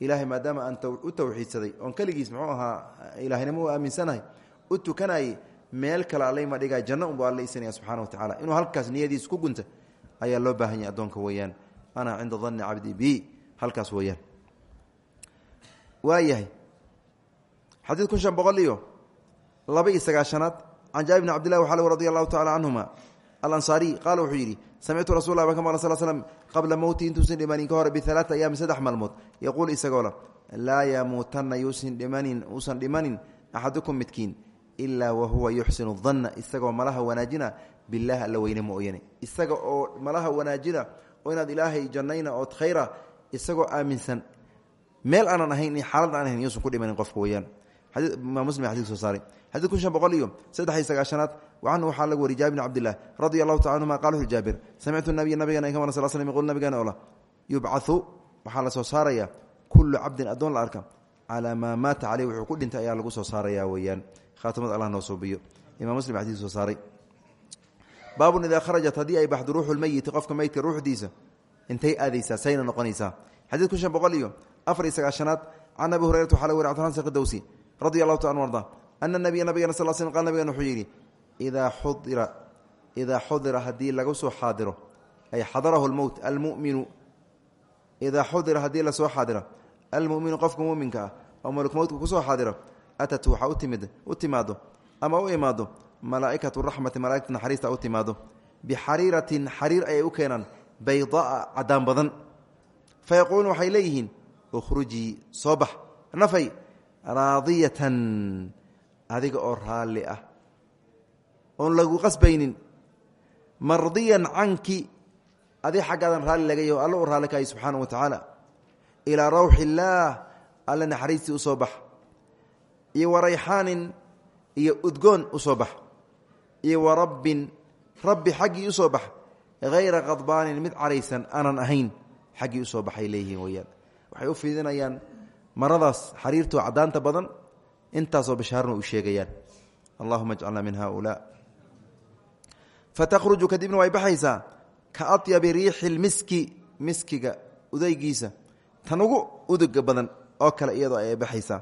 A: Ilaahay maadaama aan u tawxiidsaday oon keligiis muxuu ahaa ilaahnimo u aaminsanahay u tukanayay meel kale allama dhigaa janno unbu alla isanaya subxana wa tacala inuu halkaas niyadiis ku gunta ayaa loo baahan yahay addoonka weeyaan. Ana cinda danni cabdi bi halkaas weeyaan. Laba iyo sagaashanaad can jaabir bn cabdillahi waxaa lg radi allahu tacala canhuma alansaariy qaala wuxuu yidhi samictu rasul lah baan ka maqla sl slm qabla mowti intuusan dhimanin ka hore bialaata ayaami saddex maalmood yaquul isagoo la laa yamuutanna yuusan dhimanin uusan dhimanin axadukum midkiin ilaa wahuwa yuxsinu danna isagoo malaha wanaajina bilaah alla weyne mooyane isaga oo malaha wanaajina oo inaad ilaahay jannayna ood khayra isagoo aaminsan meel aanan ahayn xaalad aan ahayn yuusan ku qofka weyaan xadid kun shan boqol iyo saddex iyo sagaashanaad canhu waxaa laga wariy jaabir bn cabdilah radia allahu taala anhuma qala wuxu jaabir samictu nabiya nabigeena ka maran sal slm yqul nabigeena ola yubcau waxaa la soo saaraya kullu cabdin addoon la arka calaa maa maata caleyh wuxuu ku dhintay ayaa lagu soo saaraya weeyaan. Khaatamad allah noo suubiyo imam muslim xadiis soo saaray. Baabun idaa kharajat haddii ay baxdo ruuxu lmeyiti qofka meydka ruuxdiisa intay aadaysaa sayna noqonaysaa. Xadiid kun shan boqol iyo afar iyo sagaashanaad can abi hurayrata waxaa laga wari cbdiraman sakdowsi radi allahu ta arda. Ana nabiya nabigana sal sl qal nabigan wuxuu yidhi idaa xudira idaa xudira haddii lagu soo xaadiro ay xadarahu lmowt almuminu idaa xudira haddii la soo xaadiro almuminu qofka muminka ah oo malukmowtka ku soo xaadiro atat waxaa utimid u timaado ama u imaado malaaikatu raxmati malaaigta naxariista u timaado bixariiratin xariir ayay u keenaan baydaa cadaan badan. Fa yaquuluun waxay leeyihiin ukhrujii soo bax raadiyatan adiga oo raalli ah oon lagu qasbaynin. Mardiyan canki adi xaggaadan raalli laga alla u raalli kahay subxaana wa tacaala ilaa rawxi illaah alle naxariistii u soo bax iyo wa rayxaanin iyo udgoon u soo bax iyo wa rabbin rabbi xaggii u soo bax hayra qadbaanin mid caraysan aanan ahayn xaggii u soo baxay leeyihiin weyaan waxay u fiidinayaan maradaas xariirtoo cadaanta badan intaasoo bashaarna u sheegayaan. Allahuma ajcalna min haulaa fatahruju kadibna way baxaysaa ka atyabi riixi lmiski miskiga udaygiisa. Tan ugu uduga badan oo kale iyadoo ay baxaysaa.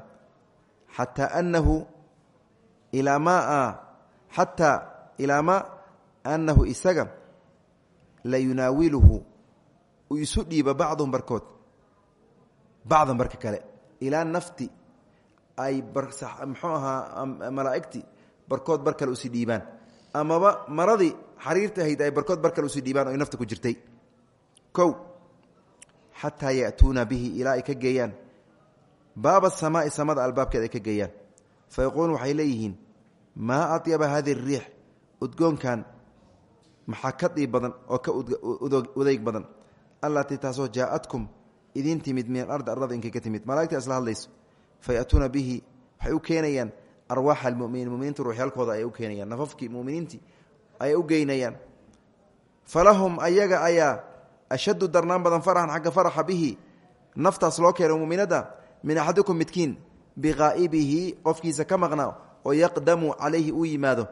A: Xataa anahu ilaa maa xataa ilaa ma anahu isaga la yunaawiluhu isu dhiiba bacduhum barkood. Bacdan barka kale ilaa nafti ay mxuu ahaa malaaigti barkood bar kale usi dhiibaan amaba maradii xariirta ahayd ay barkood bar kale usi dhiibaan o nafta ku jirtay o xataa ya'tuuna bihi ilaa ay ka geeyaan baaba samaai samada albaabkeed ay ka geeyaan fa yaquuluun waxay leeyihiin maa atyaba hadi riix udgoonkan maxaa ka dhiib badan oo ka udeyg badan allatii taasoo jaaatkum idin timid min alardi ardada inkay ka timid. Malaigta isla hadlayso. Fayatuuna bihi waxay u keenayaan arwaaxa almuminiin. Muminiinta ruuxyaalkooda ayay u keenayaan. Nafafkii muminiintii ayay u geynayaan falahum ayaga ayaa ashaddu darnaan badan faraxan xagga faraxa bihi. Naftaas loo keeno muminadda min axadikum midkiin biqaa'ibihi qofkiisa ka maqnaa oo yaqdamu calayhi uu yimaado.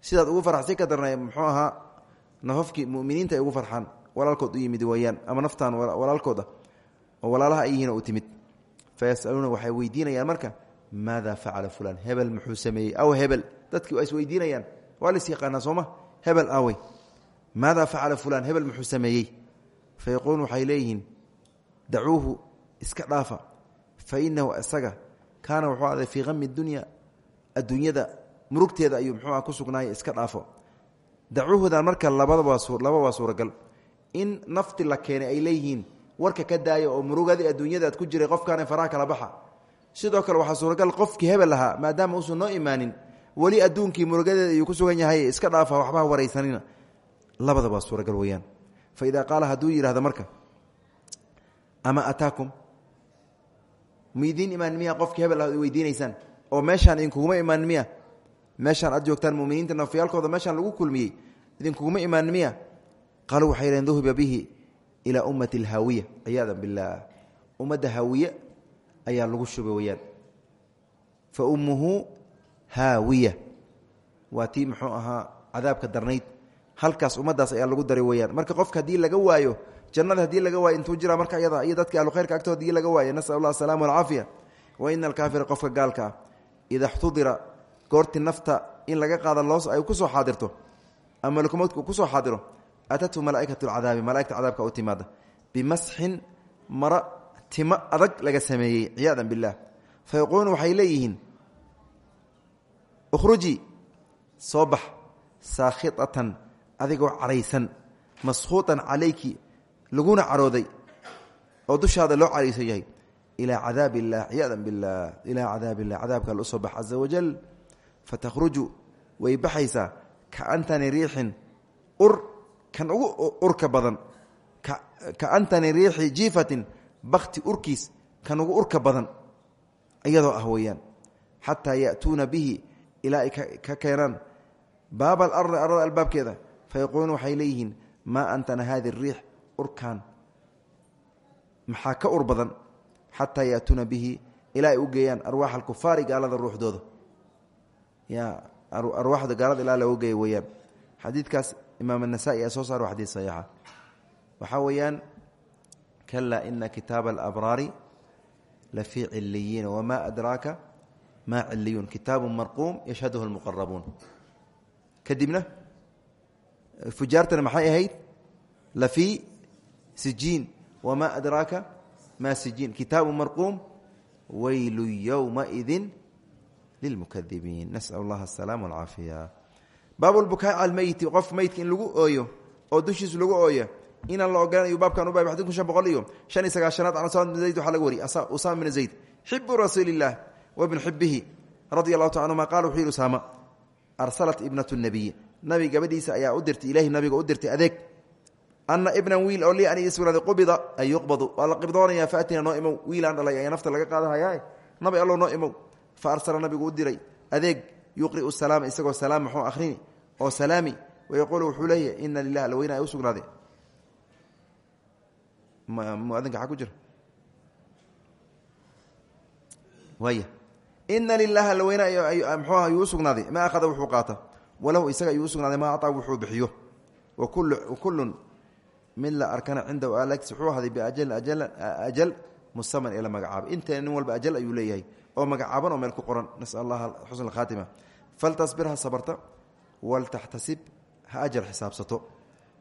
A: Sidaad ugu faraxsi ka darnay muxuu ahaa nafafkii muminiinta ugu farxaan. Walaalkood u yimid weyaan ama naftaan walaalkooda walaalaha ay u timid. Fayasaluuna waxay weydiinayaan marka maada facala fulan hebel muxuu sameeyey? Aw hebel dadkii waa isweydiinayaan waa yaqaanaa sooma hebel awey maada facala fulan hebel muxuu sameeyey? Fa yaquuluun waxay leeyihiin iska dhaafa. Fa inahu isaga kaana wuxuu aday fii qami dunya adduunyada murugteeda ayuu muxuuah ku sugnaaya iska dhaafo. Dacuuhudan marka labadaba laba waa suuragal in nafti la keenay ay leeyihiin warka ka daaya oo murugadii adduunyadaad ku jiray qofkaana faraha kala baxa. Sidoo kale waxaa suuragal qofkii hebel ahaa maadaama uusan noo imaanin weli adduunkii murugadeeda ayuu ku sugan yahay iska dhaafa waxbaha waraysanina. Labadaba waa suuragal weyaan fa idaa qaala hadduu yidhahdo marka ama ataakum? Midiin imaan miya qofkii hebel ah weydiinaysaan. Oo meeshaan idinkuguma imaan miya? Meeshaan aad joogtaan muminiinta nafyaalkooda meeshaan lagu kulmiyey? Idinkuguma imaan miya? Qaaluu waxay dhaheen bihi ilaa ummati alhaawiya ciyaada billaah ummadda haawiye ayaa lagu shubay weyaan. Fa ummuhu haawiya. Waa tii muxuu ahaa cadaabka darnayd. Halkaas ummaddaas ayaa lagu daray weyaan. Marka qofka haddii laga waayo jannada haddii laga waayo intuu jiraa marka ayada iyo dadka ahluhayrka agtood haddii laga waayo nasal allah asalaama walcaafiya wa ina alkaafira qofka gaalka ah. Ida xtudira goorti nafta in laga qaada loos ay ku soo xaadiro atathu malaa'ikat lcadaabi mala'igta cadaabka u timaada bimasxin mara timo adag laga sameeyey ciyaadan billaah fa yaquuluun waxay leeyihiin ukhruji soo bax saakhitatan adigoo caraysan maskhuuطan calayki laguna carooday oo dushaada loo caraysan yahay ilaa cadaab illah ciyaadan billaah ilaa cadaab illah cadaabka alla u soo bax caza wajal fatakhruju way baxaysaa kaantani riixin ur kan ugu urka badan kaantani riixi jiifatin bakti urkiis kan ugu urka badan iyadoo ah weeyaan. Xataa ya'tuuna bihi ilaa ay ka keenaan baaba alardi arada albaabkeeda fayaquuluuna waxay leeyihiin maa antana hadi riix urkan maxaa ka ur badan? Xataa ya'tuuna bihi ilaa ay u geeyaan arwaax alkufaari gaalada ruuxdooda. Ya arwaaxda gaalada ilaa looga geeya weeyaan. Xadiidkaas imaam anasai ee soo saar waa xadiid saxiixa. Waxaa weeyaan kalaa ina kitaaba alabraari la fii ciliyiin wamaa adraaka maa ciliyuun kitaabu marquum yashhaduhu lmuqarabuun kadibna fujaartana maxay ahayd? La fii sijiin. Wamaa adraaka maa sijiin. Kitaabu marquum waylu yowmaidin lilmukadibiin nasal allaha asalaama alcaafiya baabu lbukaa cala lmeyti qof meydka in lagu ooyo oo dushiisu lagu ooya inaan la ogolanayo baabkan u baab xadid kun shan boqol iyo shan iyo sagaashanaad can usama bn zayd waxaa laga wariy usama bn zayd xibu rasuuli illah wabn xibihi radi allahu ta anhuma qala wuxuu usaama arsalat ibnatu nabiy. Nabi gabadhiisa ayaa u dirtay ilahi nabiga u dirtay adeeg. Ana ibnan wiil oo lii ani iswilaaday qubida ay yuqbadu. Waa la qibdoonaya faatina noo imow wiilaan dhalay ayaa nafta laga qaadahaya nabi allow noo fa arsala nabigu u diray adeeg yuqri'u salaama isagoo salaam muxuu akhrini oo salaami wayaquulu wuxuu leeyahy ina lilah alweyna ay u sugnaaday muadinka aa ku jira? Waaya. Ina lilahi alweyna mxuu ayuu usugnaaday ma akhada wuxuu qaata. Walahu isaga ayuu usugnaaday ma acaa wuxuu bixiyo. Wakullun mid la arkana cindahu alagtiis wuxuu ahaaday biajalin ajal musaman ee la magacaabay inta nin walba ajal ayuu leeyahay oo magacaaban oo meel ku qoran. Nasal allaha xusna khaatima. Faltasbir ha sabarta waltaxtasib ha ajar xisaabsato.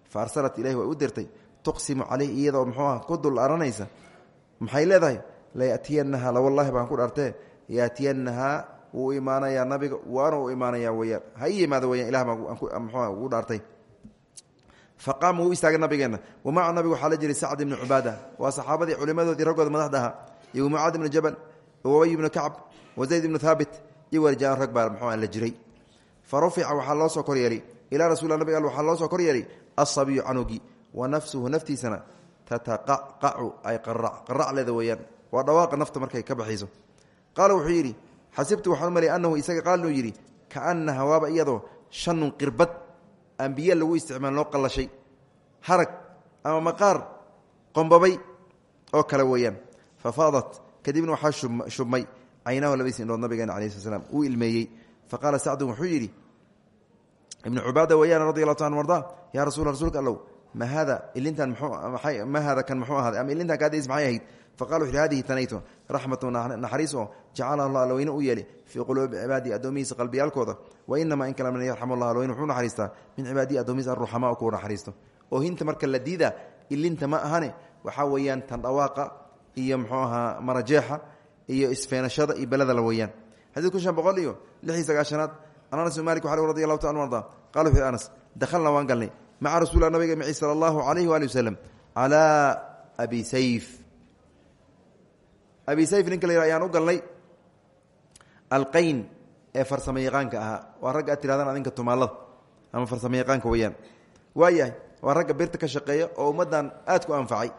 A: Fa arsalat ilahi way u dirtay tuqsimu caleyh iyadoo muxuuah ku dul aranaysa. Maxay leedahay? Layatiyanaha lawallahi baan ku dhaartee yaatiyanahaa wuu imaanayaa nabiga waana u imaanayaa weyaan ha ii yimaado weyaan ilah baan mxua ugu dhaartay. Faqaama wuu istaagay nabigeenna wamaca nabigu waxaa la jiray sacd ibnu cubaada waa saxaabadii culimadoodii raggooda madaxda ahaa iyo mucaad ibnu jabal ubay ibnu kacb wazayd ibnu haabit iyo warjaan rag baa jiray fa rufica waxaa loo soo koryeelay ilaa rasul nabig waxaa loo soo koryeelay asabiyu canugii wa nafsuhu naftiisana tataqacacu ay qarac leeda weeyaan waa dhawaaqa nafta markay ka baxayso qaala wuxuu yidhi xasibtu waxaan u malay anahu isaga qaal inuu yidhi kaanaha waaba iyadoo shanun qirbad ambiye lagu isticmaal loo qallashay harag ama maqaar qombabay oo kale weeyaan fa faadat kadibna waxaa shubmay caynahu labadiis indhood nabigeena cala sl slam uu ilmeeyey fa qaala sacdun wuxuu yidhi ibnu cubaada weeyaan radi allahu ta arda yaa rasul rasuulka allow ma haada ilintan ma haada kan muxuu ahaaday ama ilintan kaadis maxay ahayd? Faqala wuxu hadihi tanaytu raxmatu naxariis oo jacalaha allah alweyne u yeeli fii quluubi cibaadihi addoomihiisa qalbiyaalkooda wa inamaa in kale man yarxam allah alweyne wuxuu naxariistaa min cibaadihi addoomihiisa arruxamaa kuwa naxariisto. Oo hinta marka la diida ilinta ma ahane waxaa weeyaan tan dhawaaqa iyo muxuu ahaa marajeexa xadiid kun shan boqol iyo lix iyo sagaashanaad an anas malik waxa radi allahu ta anu arda qala wuxu anas dakhalna waan galnay maca rasuulilah nabiga mici sala allahu alayhi waali wasalam calaa abi sayf abi sayf ninka la yidha ayaan u galnay alqayn ee farsamo yaqaanka ahaa waa ragga aad tirahdaan adinka tumaalada ama farsamo yaqaanka waayahay waa ragga birta ka shaqeeya oo ummaddan aad ku anfacay